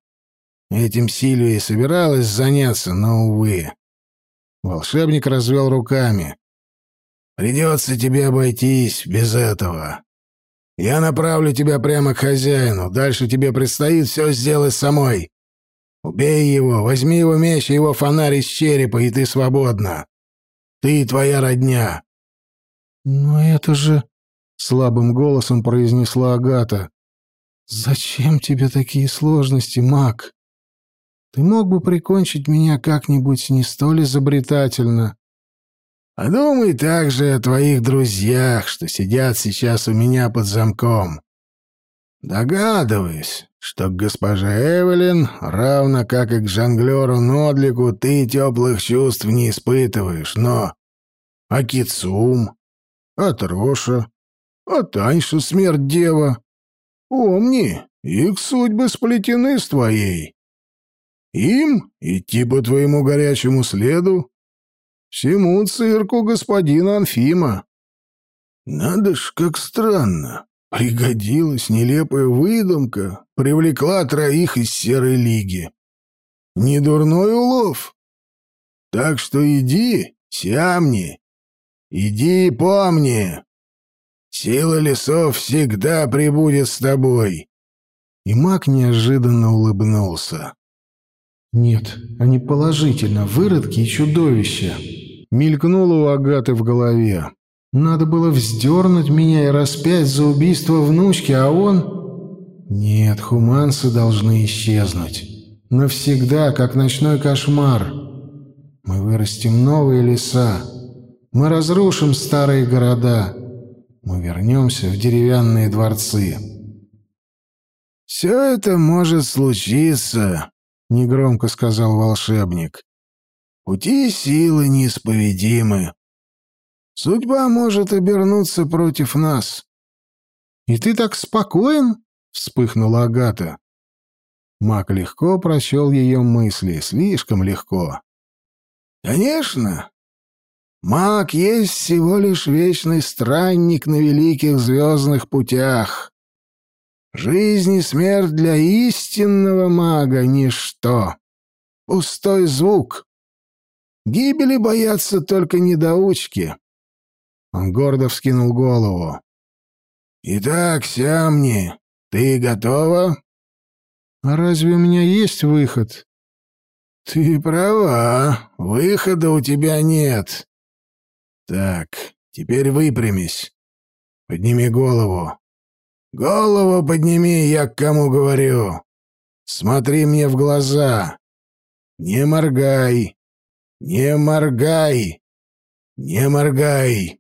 Этим Сильвия собиралась заняться, но, увы. Волшебник развел руками. «Придется тебе обойтись без этого. Я направлю тебя прямо к хозяину. Дальше тебе предстоит все сделать самой. Убей его, возьми его меч и его фонарь из черепа, и ты свободна. Ты и твоя родня». «Но это же...» — слабым голосом произнесла Агата. «Зачем тебе такие сложности, маг? Ты мог бы прикончить меня как-нибудь не столь изобретательно». Подумай также о твоих друзьях, что сидят сейчас у меня под замком. Догадываюсь, что к госпоже Эвелин, равно как и к жонглеру Нодлику, ты теплых чувств не испытываешь, но... А Кицум? А Троша? А Таньша, смерть дева? Помни, их судьбы сплетены с твоей. Им идти по твоему горячему следу, Всему цирку господина Анфима. Надо ж, как странно. Пригодилась нелепая выдумка, привлекла троих из Серой Лиги. Недурной улов. Так что иди, сямни, иди и помни. Сила лесов всегда прибудет с тобой. И маг неожиданно улыбнулся. «Нет, они положительно, выродки и чудовища!» Мелькнуло у Агаты в голове. «Надо было вздернуть меня и распять за убийство внучки, а он...» «Нет, хуманцы должны исчезнуть. Навсегда, как ночной кошмар. Мы вырастим новые леса. Мы разрушим старые города. Мы вернемся в деревянные дворцы». «Все это может случиться», — негромко сказал волшебник. «Пути силы неисповедимы. Судьба может обернуться против нас». «И ты так спокоен?» — вспыхнула Агата. Мак легко прочел ее мысли, слишком легко. «Конечно. Маг есть всего лишь вечный странник на великих звездных путях. Жизнь и смерть для истинного мага — ничто. Пустой звук. Гибели боятся только недоучки. Он гордо вскинул голову. «Итак, Сямни, ты готова?» «А разве у меня есть выход?» «Ты права, выхода у тебя нет. Так, теперь выпрямись. Подними голову. Голову подними, я к кому говорю. Смотри мне в глаза. Не моргай. Не моргай. Не моргай.